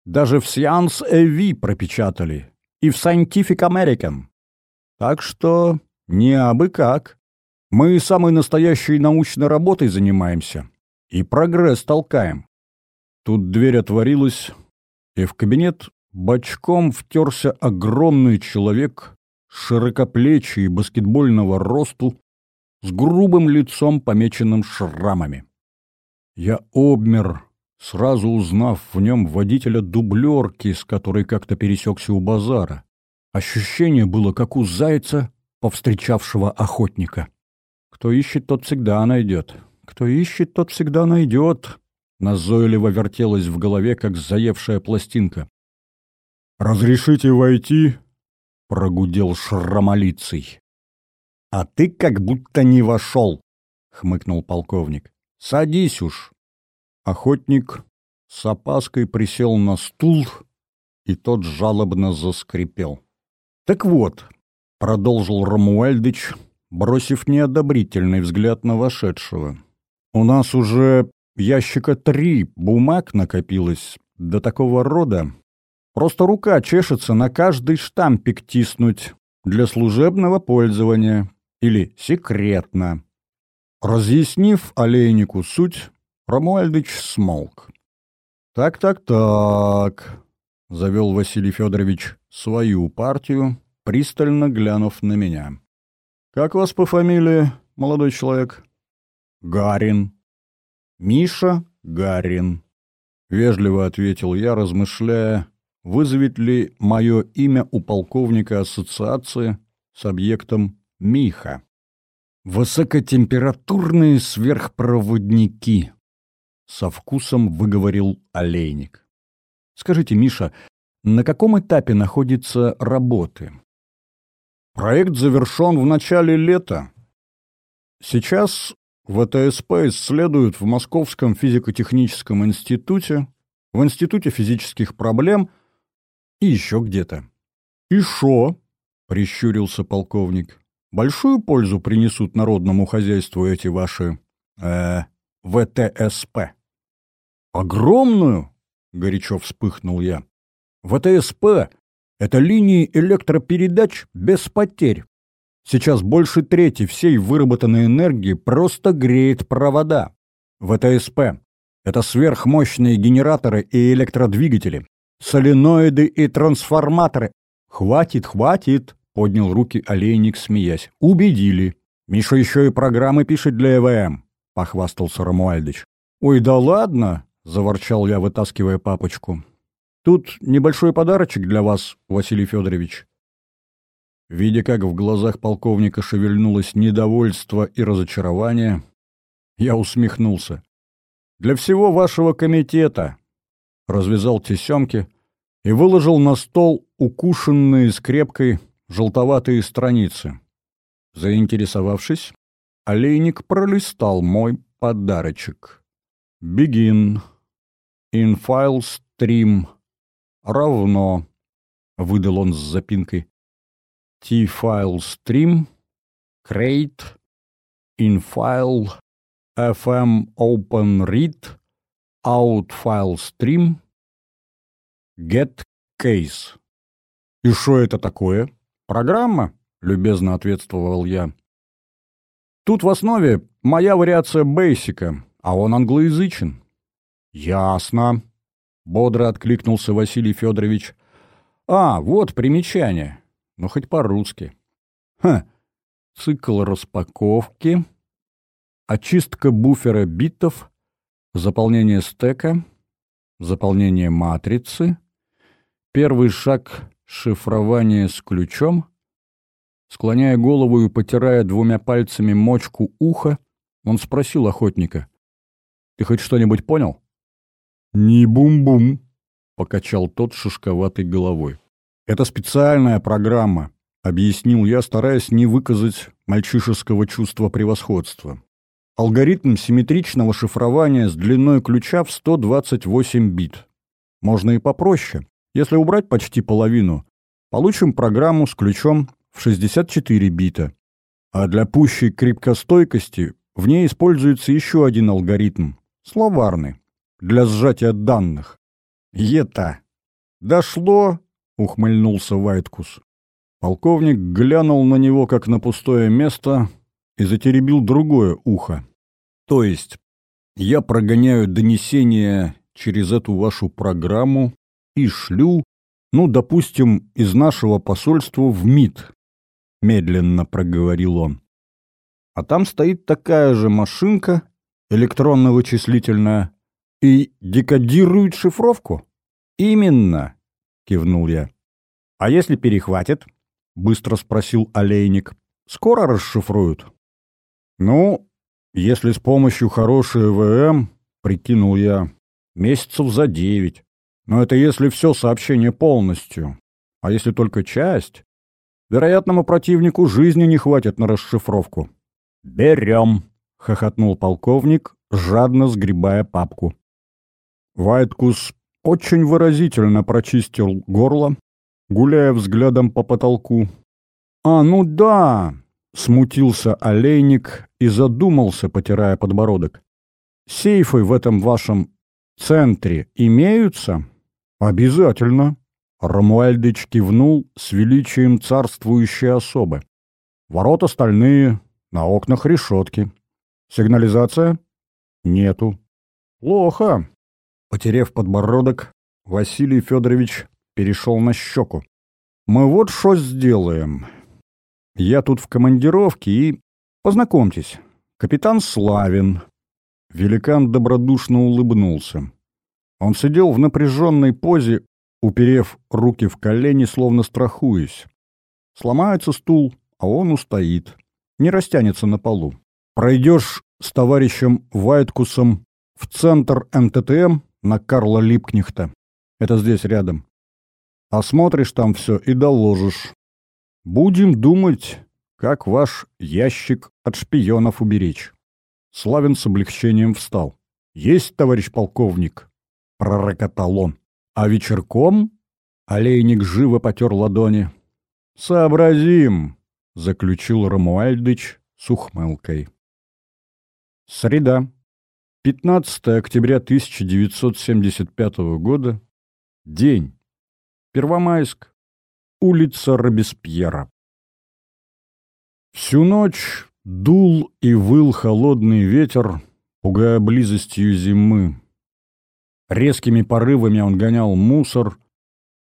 Даже в Science AV пропечатали. И в Scientific American. Так что не абы как. Мы самой настоящей научной работой занимаемся. И прогресс толкаем. Тут дверь отворилась, и в кабинет бочком втерся огромный человек, широкоплечий баскетбольного росту, с грубым лицом, помеченным шрамами. Я обмер, сразу узнав в нем водителя дублерки, с которой как-то пересекся у базара. Ощущение было, как у зайца, повстречавшего охотника. Кто ищет, тот всегда найдет. Кто ищет, тот всегда найдет назойливо вертелась в голове, как заевшая пластинка. «Разрешите войти?» — прогудел шрамолицей. «А ты как будто не вошел», — хмыкнул полковник. «Садись уж». Охотник с опаской присел на стул, и тот жалобно заскрипел. «Так вот», — продолжил Рамуэльдыч, бросив неодобрительный взгляд на вошедшего, — «у нас уже ящика три бумаг накопилось до такого рода. Просто рука чешется на каждый штампик тиснуть для служебного пользования или секретно. Разъяснив олейнику суть, Ромуальдыч смолк. «Так-так-так», — завел Василий Федорович свою партию, пристально глянув на меня. «Как вас по фамилии, молодой человек?» «Гарин», Миша Гарин. Вежливо ответил я, размышляя, вызовет ли мое имя у полковника ассоциации с объектом Миха. «Высокотемпературные сверхпроводники», — со вкусом выговорил олейник. «Скажите, Миша, на каком этапе находятся работы?» «Проект завершен в начале лета. Сейчас ВТСП исследуют в Московском физико-техническом институте, в Институте физических проблем и еще где-то. «И шо?» — прищурился полковник. «Большую пользу принесут народному хозяйству эти ваши... э ВТСП». «Огромную?» — горячо вспыхнул я. «ВТСП — это линии электропередач без потерь. Сейчас больше трети всей выработанной энергии просто греет провода. ВТСП — это сверхмощные генераторы и электродвигатели, соленоиды и трансформаторы. «Хватит, хватит!» — поднял руки олейник, смеясь. «Убедили. Миша еще и программы пишет для ЭВМ», — похвастался Рамуальдыч. «Ой, да ладно!» — заворчал я, вытаскивая папочку. «Тут небольшой подарочек для вас, Василий Федорович». Видя, как в глазах полковника шевельнулось недовольство и разочарование, я усмехнулся. «Для всего вашего комитета!» Развязал тесемки и выложил на стол укушенные скрепкой желтоватые страницы. Заинтересовавшись, олейник пролистал мой подарочек. «Begin. In file stream. Равно», — выдал он с запинкой. T-file stream, create, in file, fm open read, out file stream, get case. И что это такое? Программа? Любезно ответствовал я. Тут в основе моя вариация бейсика, а он англоязычен. Ясно. Бодро откликнулся Василий Федорович. А, вот примечание но хоть по-русски. Ха! Цикл распаковки, очистка буфера битов, заполнение стека, заполнение матрицы, первый шаг шифрования с ключом, склоняя голову и потирая двумя пальцами мочку уха, он спросил охотника. «Ты хоть что-нибудь понял?» «Не бум-бум», — покачал тот шишковатой головой. «Это специальная программа», — объяснил я, стараясь не выказать мальчишеского чувства превосходства. Алгоритм симметричного шифрования с длиной ключа в 128 бит. Можно и попроще. Если убрать почти половину, получим программу с ключом в 64 бита. А для пущей крепкостойкости в ней используется еще один алгоритм — словарный, для сжатия данных. Ета. Дошло, ухмыльнулся Вайткус. Полковник глянул на него, как на пустое место, и затеребил другое ухо. То есть я прогоняю донесения через эту вашу программу и шлю, ну, допустим, из нашего посольства в МИД, медленно проговорил он. А там стоит такая же машинка, электронно-вычислительная, и декодирует шифровку. Именно, кивнул я. А если перехватит? быстро спросил олейник. Скоро расшифруют. Ну, если с помощью хорошей ВМ, прикинул я, месяцев за девять. Но это если все сообщение полностью. А если только часть, вероятному противнику жизни не хватит на расшифровку. «Берем!» — хохотнул полковник, жадно сгребая папку. Вайткус очень выразительно прочистил горло, гуляя взглядом по потолку. «А, ну да!» — смутился олейник и задумался, потирая подбородок. «Сейфы в этом вашем центре имеются?» «Обязательно!» — Рамуальдыч кивнул с величием царствующей особы. «Ворота стальные, на окнах решетки. Сигнализация?» «Нету». «Плохо. Потерев подбородок, Василий Федорович перешел на щеку. «Мы вот что сделаем. Я тут в командировке и... Познакомьтесь, капитан Славин. Великан добродушно улыбнулся. Он сидел в напряженной позе, уперев руки в колени, словно страхуясь. Сломается стул, а он устоит, не растянется на полу. Пройдешь с товарищем Вайткусом в центр МТТМ на Карла Липкнехта. Это здесь рядом. Осмотришь там все и доложишь. Будем думать, как ваш ящик от шпионов уберечь. Славин с облегчением встал. Есть, товарищ полковник, пророкотал он. А вечерком олейник живо потер ладони. Сообразим, заключил Рамуальдыч с ухмылкой. Среда. 15 октября 1975 года. День. Первомайск. Улица Робеспьера. Всю ночь дул и выл холодный ветер, пугая близостью зимы. Резкими порывами он гонял мусор,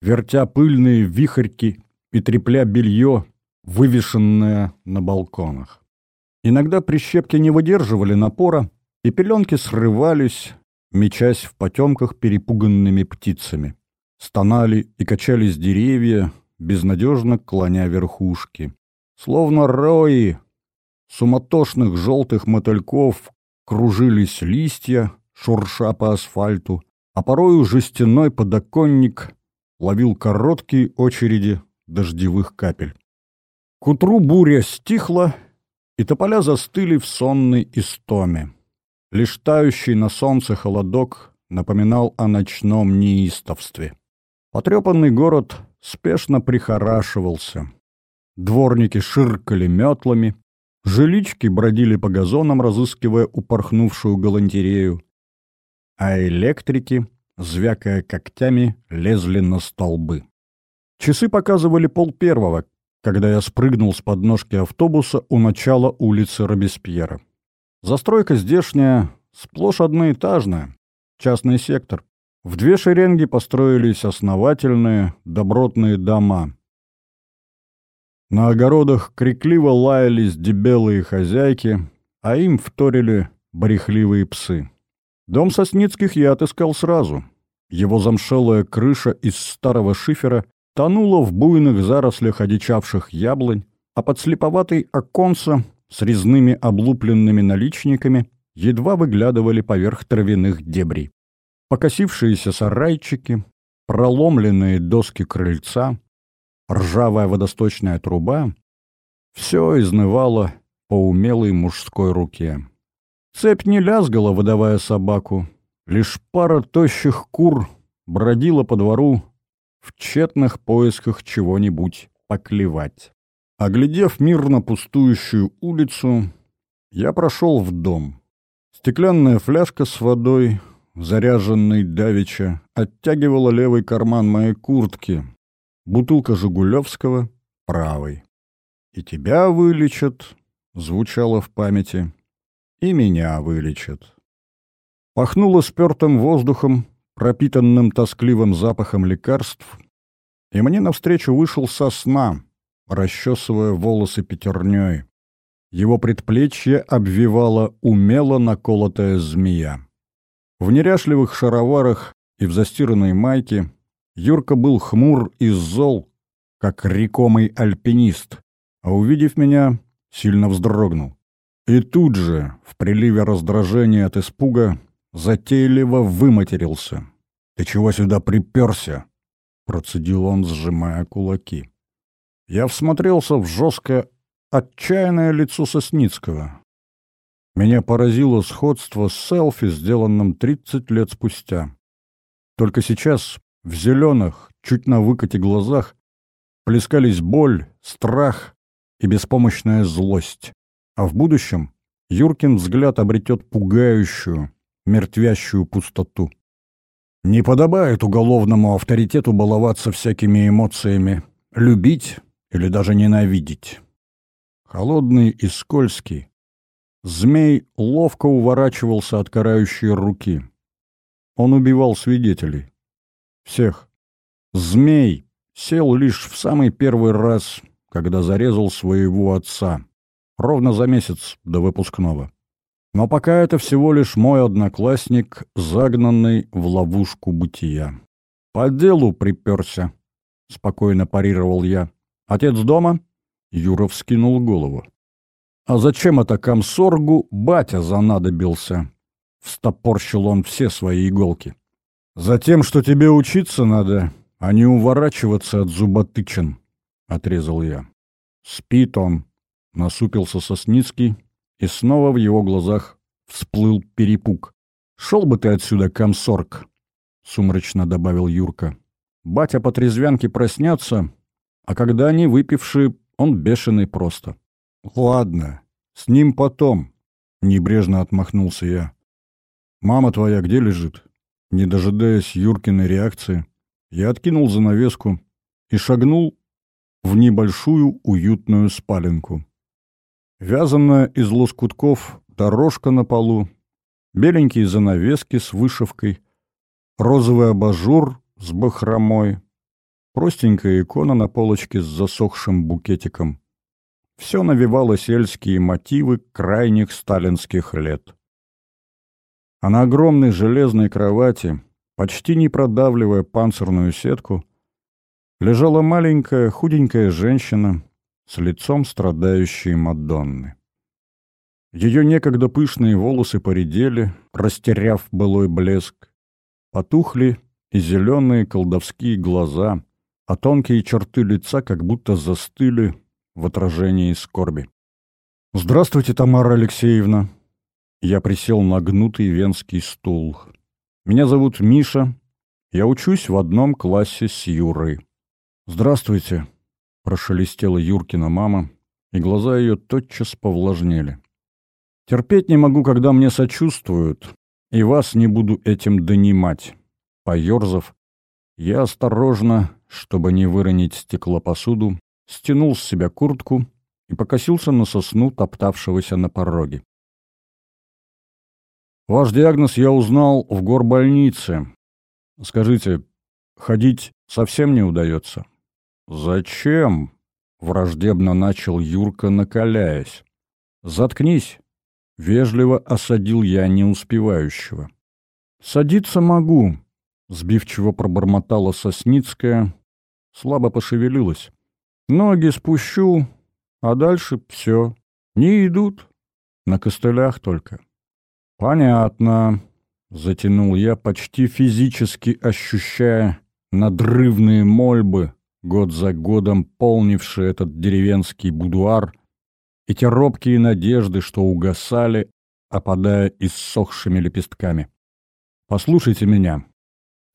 вертя пыльные вихрьки и трепля белье, вывешенное на балконах. Иногда прищепки не выдерживали напора, и пеленки срывались, мечась в потемках перепуганными птицами. Стонали и качались деревья, безнадежно клоня верхушки. Словно рои суматошных желтых мотыльков кружились листья, шурша по асфальту, а порою жестяной подоконник ловил короткие очереди дождевых капель. К утру буря стихла, и тополя застыли в сонной истоме. Лишь тающий на солнце холодок напоминал о ночном неистовстве. Потрепанный город спешно прихорашивался. Дворники ширкали метлами, жилички бродили по газонам, разыскивая упорхнувшую галантерею, а электрики, звякая когтями, лезли на столбы. Часы показывали пол первого, когда я спрыгнул с подножки автобуса у начала улицы Робеспьера. Застройка здешняя сплошь одноэтажная, частный сектор. В две шеренги построились основательные, добротные дома. На огородах крикливо лаялись дебелые хозяйки, а им вторили барихливые псы. Дом Сосницких я отыскал сразу. Его замшелая крыша из старого шифера тонула в буйных зарослях одичавших яблонь, а подслеповатый оконца с резными облупленными наличниками едва выглядывали поверх травяных дебрей. Покосившиеся сарайчики, проломленные доски крыльца, ржавая водосточная труба — все изнывало по умелой мужской руке. Цепь не лязгала, выдавая собаку. Лишь пара тощих кур бродила по двору в тщетных поисках чего-нибудь поклевать. Оглядев мирно пустующую улицу, я прошел в дом. Стеклянная фляжка с водой, заряженный давеча, оттягивала левый карман моей куртки. Бутылка Жигулевского — правой. «И тебя вылечат», — звучало в памяти, — «и меня вылечат». Пахнуло спертым воздухом, пропитанным тоскливым запахом лекарств, и мне навстречу вышел сосна, расчесывая волосы пятерней. Его предплечье обвивала умело наколотая змея. В неряшливых шароварах и в застиранной майке Юрка был хмур и зол, как рекомый альпинист, а увидев меня, сильно вздрогнул. И тут же, в приливе раздражения от испуга, затейливо выматерился. «Ты чего сюда приперся?» — процедил он, сжимая кулаки. Я всмотрелся в жесткое, отчаянное лицо Сосницкого. Меня поразило сходство с селфи, сделанным 30 лет спустя. Только сейчас в зеленых, чуть на выкате глазах плескались боль, страх и беспомощная злость. А в будущем Юркин взгляд обретет пугающую, мертвящую пустоту. Не подобает уголовному авторитету баловаться всякими эмоциями, любить или даже ненавидеть. Холодный и скользкий, Змей ловко уворачивался от карающей руки. Он убивал свидетелей. Всех. Змей сел лишь в самый первый раз, когда зарезал своего отца. Ровно за месяц до выпускного. Но пока это всего лишь мой одноклассник, загнанный в ловушку бытия. «По делу приперся», — спокойно парировал я. «Отец дома?» — Юра вскинул голову. «А зачем это комсоргу батя занадобился?» — встопорщил он все свои иголки. «Затем, что тебе учиться надо, а не уворачиваться от зуботычин», — отрезал я. «Спит он», — насупился Сосницкий, и снова в его глазах всплыл перепуг. «Шел бы ты отсюда, комсорг», — сумрачно добавил Юрка. «Батя по трезвянке проснется, а когда они выпившие, он бешеный просто». «Ладно, с ним потом», — небрежно отмахнулся я. «Мама твоя где лежит?» Не дожидаясь Юркиной реакции, я откинул занавеску и шагнул в небольшую уютную спаленку. Вязаная из лоскутков дорожка на полу, беленькие занавески с вышивкой, розовый абажур с бахромой, простенькая икона на полочке с засохшим букетиком. Все навевало сельские мотивы крайних сталинских лет. А на огромной железной кровати, почти не продавливая панцирную сетку, лежала маленькая худенькая женщина с лицом страдающей Мадонны. Ее некогда пышные волосы поредели, растеряв былой блеск, потухли и зеленые колдовские глаза, а тонкие черты лица как будто застыли в отражении скорби. «Здравствуйте, Тамара Алексеевна!» Я присел на гнутый венский стул. «Меня зовут Миша. Я учусь в одном классе с Юрой». «Здравствуйте!» — прошелестела Юркина мама, и глаза ее тотчас повлажнели. «Терпеть не могу, когда мне сочувствуют, и вас не буду этим донимать». Поерзав, я осторожно, чтобы не выронить стеклопосуду, стянул с себя куртку и покосился на сосну, топтавшегося на пороге. «Ваш диагноз я узнал в горбольнице. Скажите, ходить совсем не удается?» «Зачем?» — враждебно начал Юрка, накаляясь. «Заткнись!» — вежливо осадил я неуспевающего. «Садиться могу», — сбивчиво пробормотала Сосницкая, слабо пошевелилась. «Ноги спущу, а дальше все. Не идут, на костылях только». «Понятно», — затянул я, почти физически ощущая надрывные мольбы, год за годом полнивший этот деревенский будуар, и те робкие надежды, что угасали, опадая иссохшими лепестками. Послушайте меня.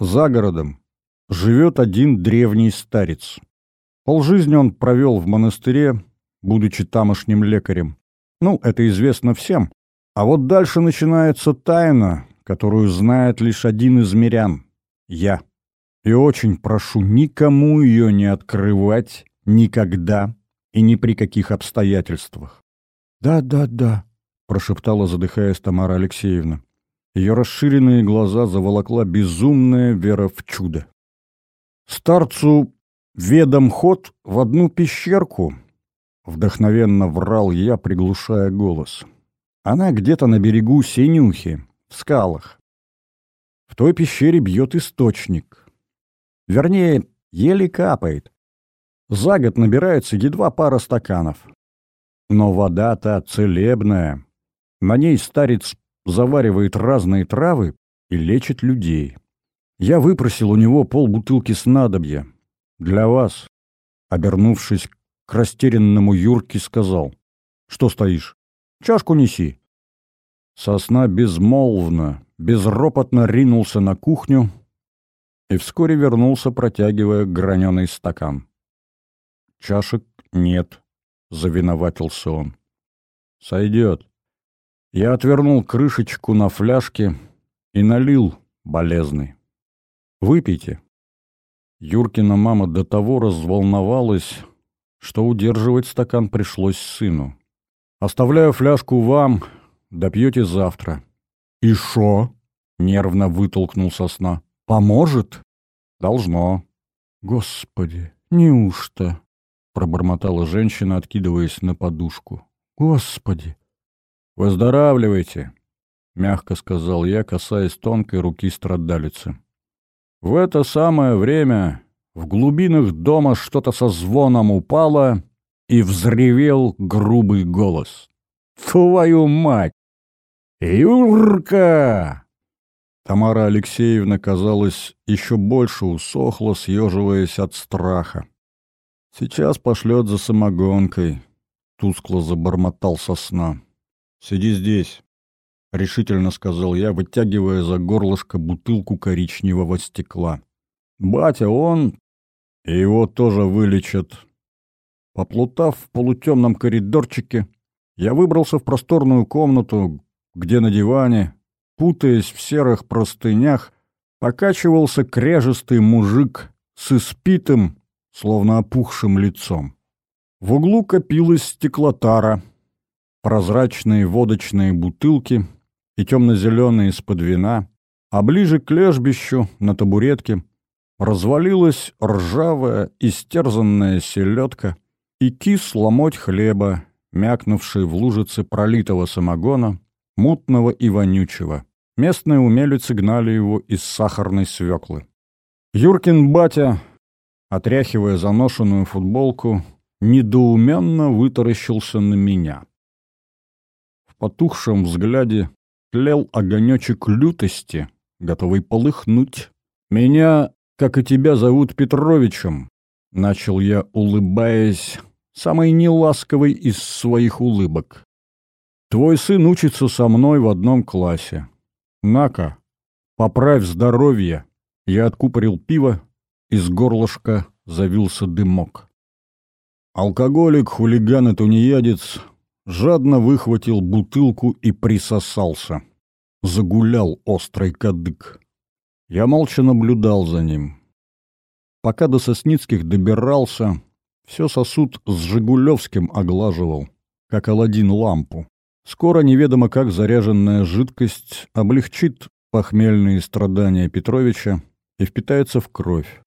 За городом живет один древний старец. Полжизни он провел в монастыре, будучи тамошним лекарем. Ну, это известно всем. А вот дальше начинается тайна, которую знает лишь один из мирян — я. И очень прошу никому ее не открывать никогда и ни при каких обстоятельствах. «Да, да, да», — прошептала, задыхаясь Тамара Алексеевна. Ее расширенные глаза заволокла безумная вера в чудо. «Старцу ведом ход в одну пещерку», — вдохновенно врал я, приглушая голос. «Она где-то на берегу Синюхи, в скалах. В той пещере бьет источник. Вернее, еле капает. За год набирается едва пара стаканов. Но вода-то целебная. На ней старец заваривает разные травы и лечит людей. Я выпросил у него полбутылки снадобья. Для вас. Обернувшись к растерянному Юрке, сказал. Что стоишь? Чашку неси. Сосна безмолвно, безропотно ринулся на кухню, и вскоре вернулся, протягивая граненый стакан. «Чашек нет», — завиноватился он. «Сойдет». Я отвернул крышечку на фляжке и налил болезный. «Выпейте». Юркина мама до того разволновалась, что удерживать стакан пришлось сыну. «Оставляю фляжку вам, допьете завтра». «И шо?» — нервно вытолкнул сосна. Поможет? Должно. Господи, неужто? Пробормотала женщина, откидываясь на подушку. Господи! «Выздоравливайте», — мягко сказал я, касаясь тонкой руки страдалицы. В это самое время в глубинах дома что-то со звоном упало, и взревел грубый голос. «Твою мать! Юрка!» Тамара Алексеевна, казалось, еще больше усохла, съеживаясь от страха. «Сейчас пошлет за самогонкой», — тускло забормотал со сна. «Сиди здесь», — решительно сказал я, вытягивая за горлышко бутылку коричневого стекла. «Батя, он... И его тоже вылечат». Поплутав в полутемном коридорчике, я выбрался в просторную комнату, где на диване, путаясь в серых простынях, покачивался кряжестый мужик с испитым, словно опухшим лицом. В углу копилась стеклотара, прозрачные водочные бутылки и темно-зеленые из-под вина, а ближе к лежбищу, на табуретке, развалилась ржавая, истерзанная селедка и кис ломоть хлеба, мякнувший в лужице пролитого самогона, мутного и вонючего. Местные умелицы гнали его из сахарной свеклы. Юркин батя, отряхивая заношенную футболку, недоуменно вытаращился на меня. В потухшем взгляде тлел огонечек лютости, готовый полыхнуть. «Меня, как и тебя, зовут Петровичем», — начал я, улыбаясь, самой неласковой из своих улыбок. «Твой сын учится со мной в одном классе. «На-ка, поправь здоровье!» Я откупорил пиво, из горлышка завился дымок. Алкоголик, хулиган и тунеядец жадно выхватил бутылку и присосался. Загулял острый кадык. Я молча наблюдал за ним. Пока до Сосницких добирался, все сосуд с Жигулевским оглаживал, как Аладдин лампу. Скоро неведомо как заряженная жидкость облегчит похмельные страдания Петровича и впитается в кровь.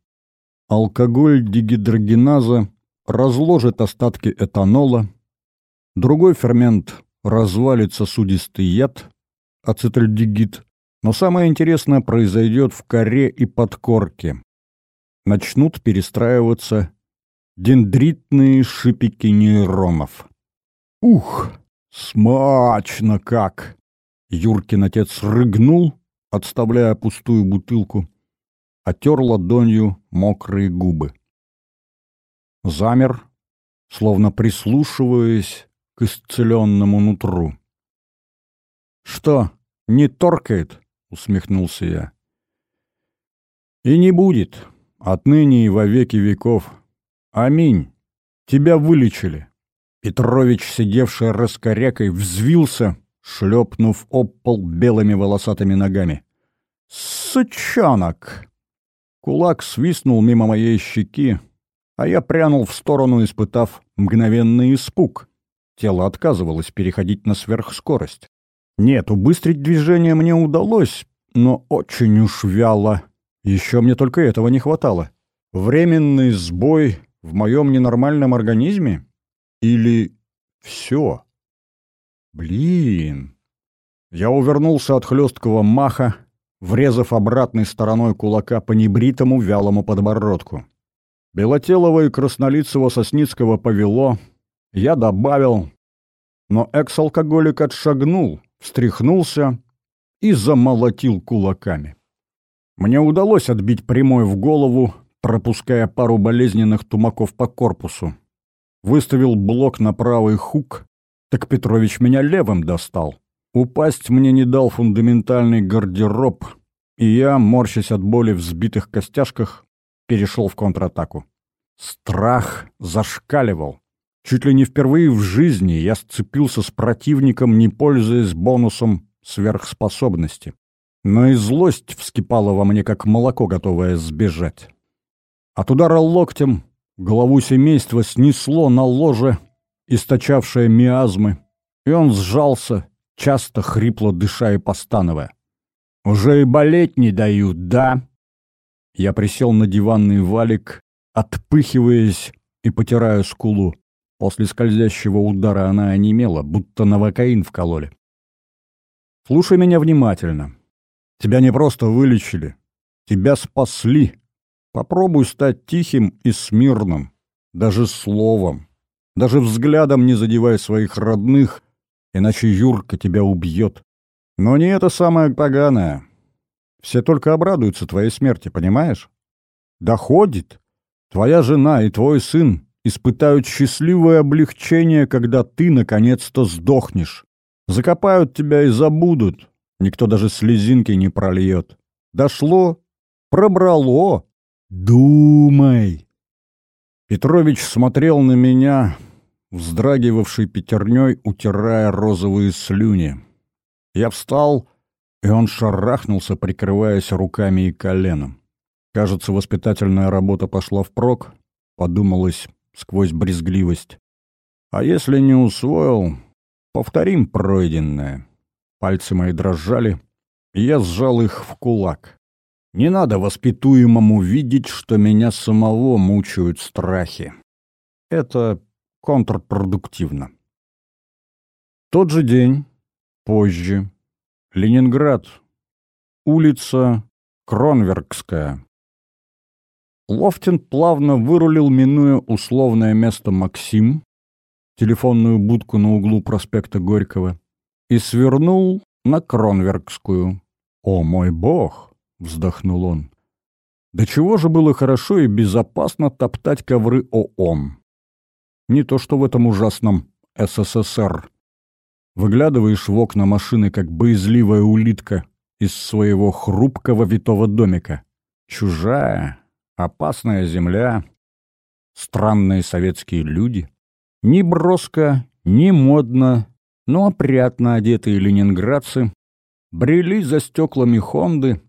Алкоголь дигидрогеназа разложит остатки этанола, другой фермент развалит сосудистый яд, ацетальдегид, но самое интересное произойдет в коре и подкорке. Начнут перестраиваться дендритные шипики нейронов. Ух! «Смачно как!» Юркин отец рыгнул, отставляя пустую бутылку, отер ладонью мокрые губы. Замер, словно прислушиваясь к исцеленному нутру. «Что, не торкает?» — усмехнулся я. «И не будет, отныне и во веки веков. Аминь. Тебя вылечили. Петрович, сидевший раскорякой, взвился, шлепнув об пол белыми волосатыми ногами. «Сучонок!» Кулак свистнул мимо моей щеки, а я прянул в сторону, испытав мгновенный испуг. Тело отказывалось переходить на сверхскорость. Нет, убыстрить движение мне удалось, но очень уж вяло. Еще мне только этого не хватало. Временный сбой в моем ненормальном организме? Или все? Блин. Я увернулся от хлесткого маха, врезав обратной стороной кулака по небритому вялому подбородку. Белотелого и краснолицего Сосницкого повело, я добавил, но экс-алкоголик отшагнул, встряхнулся и замолотил кулаками. Мне удалось отбить прямой в голову, пропуская пару болезненных тумаков по корпусу выставил блок на правый хук, так Петрович меня левым достал. Упасть мне не дал фундаментальный гардероб, и я, морщась от боли в сбитых костяшках, перешел в контратаку. Страх зашкаливал. Чуть ли не впервые в жизни я сцепился с противником, не пользуясь бонусом сверхспособности. Но и злость вскипала во мне, как молоко, готовое сбежать. От удара локтем Главу семейства снесло на ложе, источавшее миазмы, и он сжался, часто хрипло дыша и постановая. «Уже и болеть не дают, да?» Я присел на диванный валик, отпыхиваясь и потирая скулу. После скользящего удара она онемела, будто новокаин вкололи. Слушай меня внимательно. Тебя не просто вылечили, тебя спасли. Попробуй стать тихим и смирным, даже словом, даже взглядом не задевай своих родных, иначе Юрка тебя убьет. Но не это самое поганое. Все только обрадуются твоей смерти, понимаешь? Доходит. Твоя жена и твой сын испытают счастливое облегчение, когда ты наконец-то сдохнешь. Закопают тебя и забудут. Никто даже слезинки не прольет. Дошло, пробрало. Думай. Петрович смотрел на меня, вздрагивавший пятерней, утирая розовые слюни. Я встал, и он шарахнулся, прикрываясь руками и коленом. Кажется, воспитательная работа пошла впрок, подумалось сквозь брезгливость. А если не усвоил, повторим пройденное. Пальцы мои дрожали, и я сжал их в кулак. Не надо воспитуемому видеть, что меня самого мучают страхи. Это контрпродуктивно. Тот же день, позже, Ленинград, улица Кронверкская. Лофтин плавно вырулил, минуя условное место «Максим», телефонную будку на углу проспекта Горького, и свернул на Кронверкскую. «О мой бог!» — вздохнул он. «Да чего же было хорошо и безопасно топтать ковры ООН? Не то что в этом ужасном СССР. Выглядываешь в окна машины, как боязливая улитка из своего хрупкого витого домика. Чужая, опасная земля, странные советские люди. Ни броско, ни модно, но опрятно одетые ленинградцы брели за стеклами Хонды,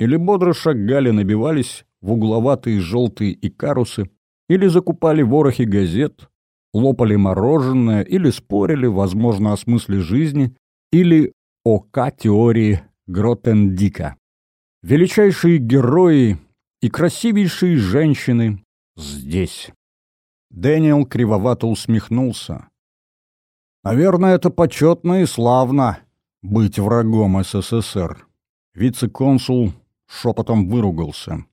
или бодро шагали, набивались в угловатые желтые икарусы, или закупали ворохи газет, лопали мороженое, или спорили, возможно, о смысле жизни, или о К-теории Гротендика. Величайшие герои и красивейшие женщины здесь. Дэниел кривовато усмехнулся. Наверное, это почетно и славно быть врагом СССР. Вице-консул шепотом выругался.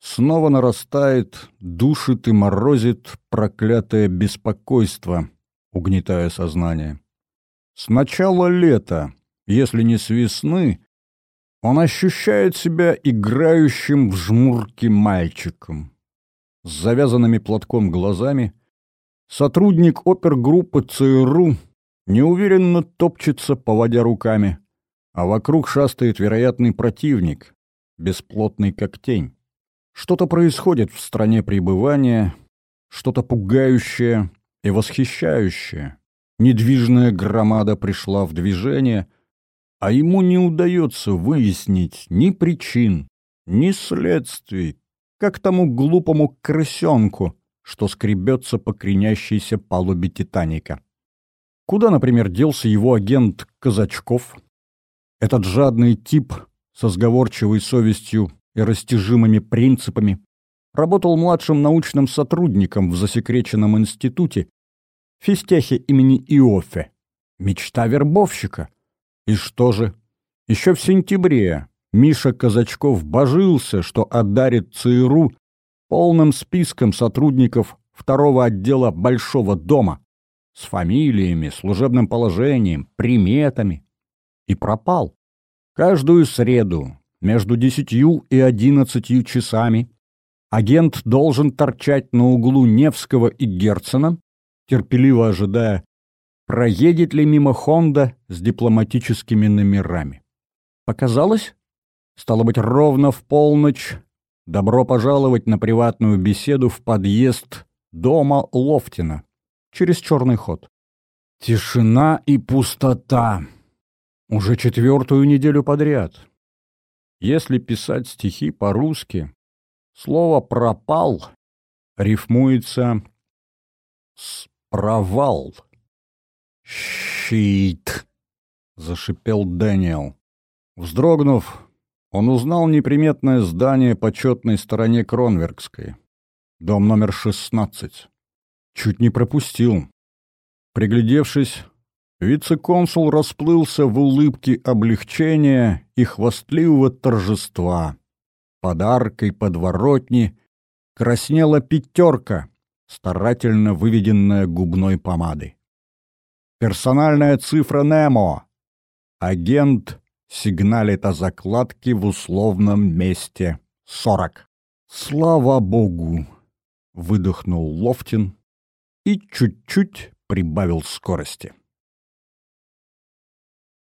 Снова нарастает, душит и морозит проклятое беспокойство, угнетая сознание. С начала лета, если не с весны, он ощущает себя играющим в жмурки мальчиком. С завязанными платком глазами сотрудник опергруппы ЦРУ неуверенно топчется, поводя руками, а вокруг шастает вероятный противник, бесплотный как тень. Что-то происходит в стране пребывания, что-то пугающее и восхищающее. Недвижная громада пришла в движение, а ему не удается выяснить ни причин, ни следствий, как тому глупому крысенку, что скребется по кренящейся палубе «Титаника». Куда, например, делся его агент Казачков? Этот жадный тип со сговорчивой совестью и растяжимыми принципами, работал младшим научным сотрудником в засекреченном институте, физтехе имени Иофе. Мечта вербовщика. И что же? Еще в сентябре Миша Казачков божился, что одарит ЦРУ полным списком сотрудников второго отдела Большого дома с фамилиями, служебным положением, приметами. И пропал. Каждую среду между десятью и одиннадцатью часами агент должен торчать на углу Невского и Герцена, терпеливо ожидая, проедет ли мимо Хонда с дипломатическими номерами. Показалось? Стало быть, ровно в полночь. Добро пожаловать на приватную беседу в подъезд дома Лофтина через черный ход. Тишина и пустота. Уже четвертую неделю подряд. Если писать стихи по-русски, слово «пропал» рифмуется с «провал». «Щит!» — зашипел Дэниел. Вздрогнув, он узнал неприметное здание по четной стороне Кронверкской. Дом номер 16. Чуть не пропустил. Приглядевшись, Вице-консул расплылся в улыбке облегчения и хвастливого торжества. Подаркой подворотни краснела пятерка, старательно выведенная губной помадой. Персональная цифра Немо. Агент сигналит о закладке в условном месте 40. Слава богу, выдохнул Лофтин и чуть-чуть прибавил скорости.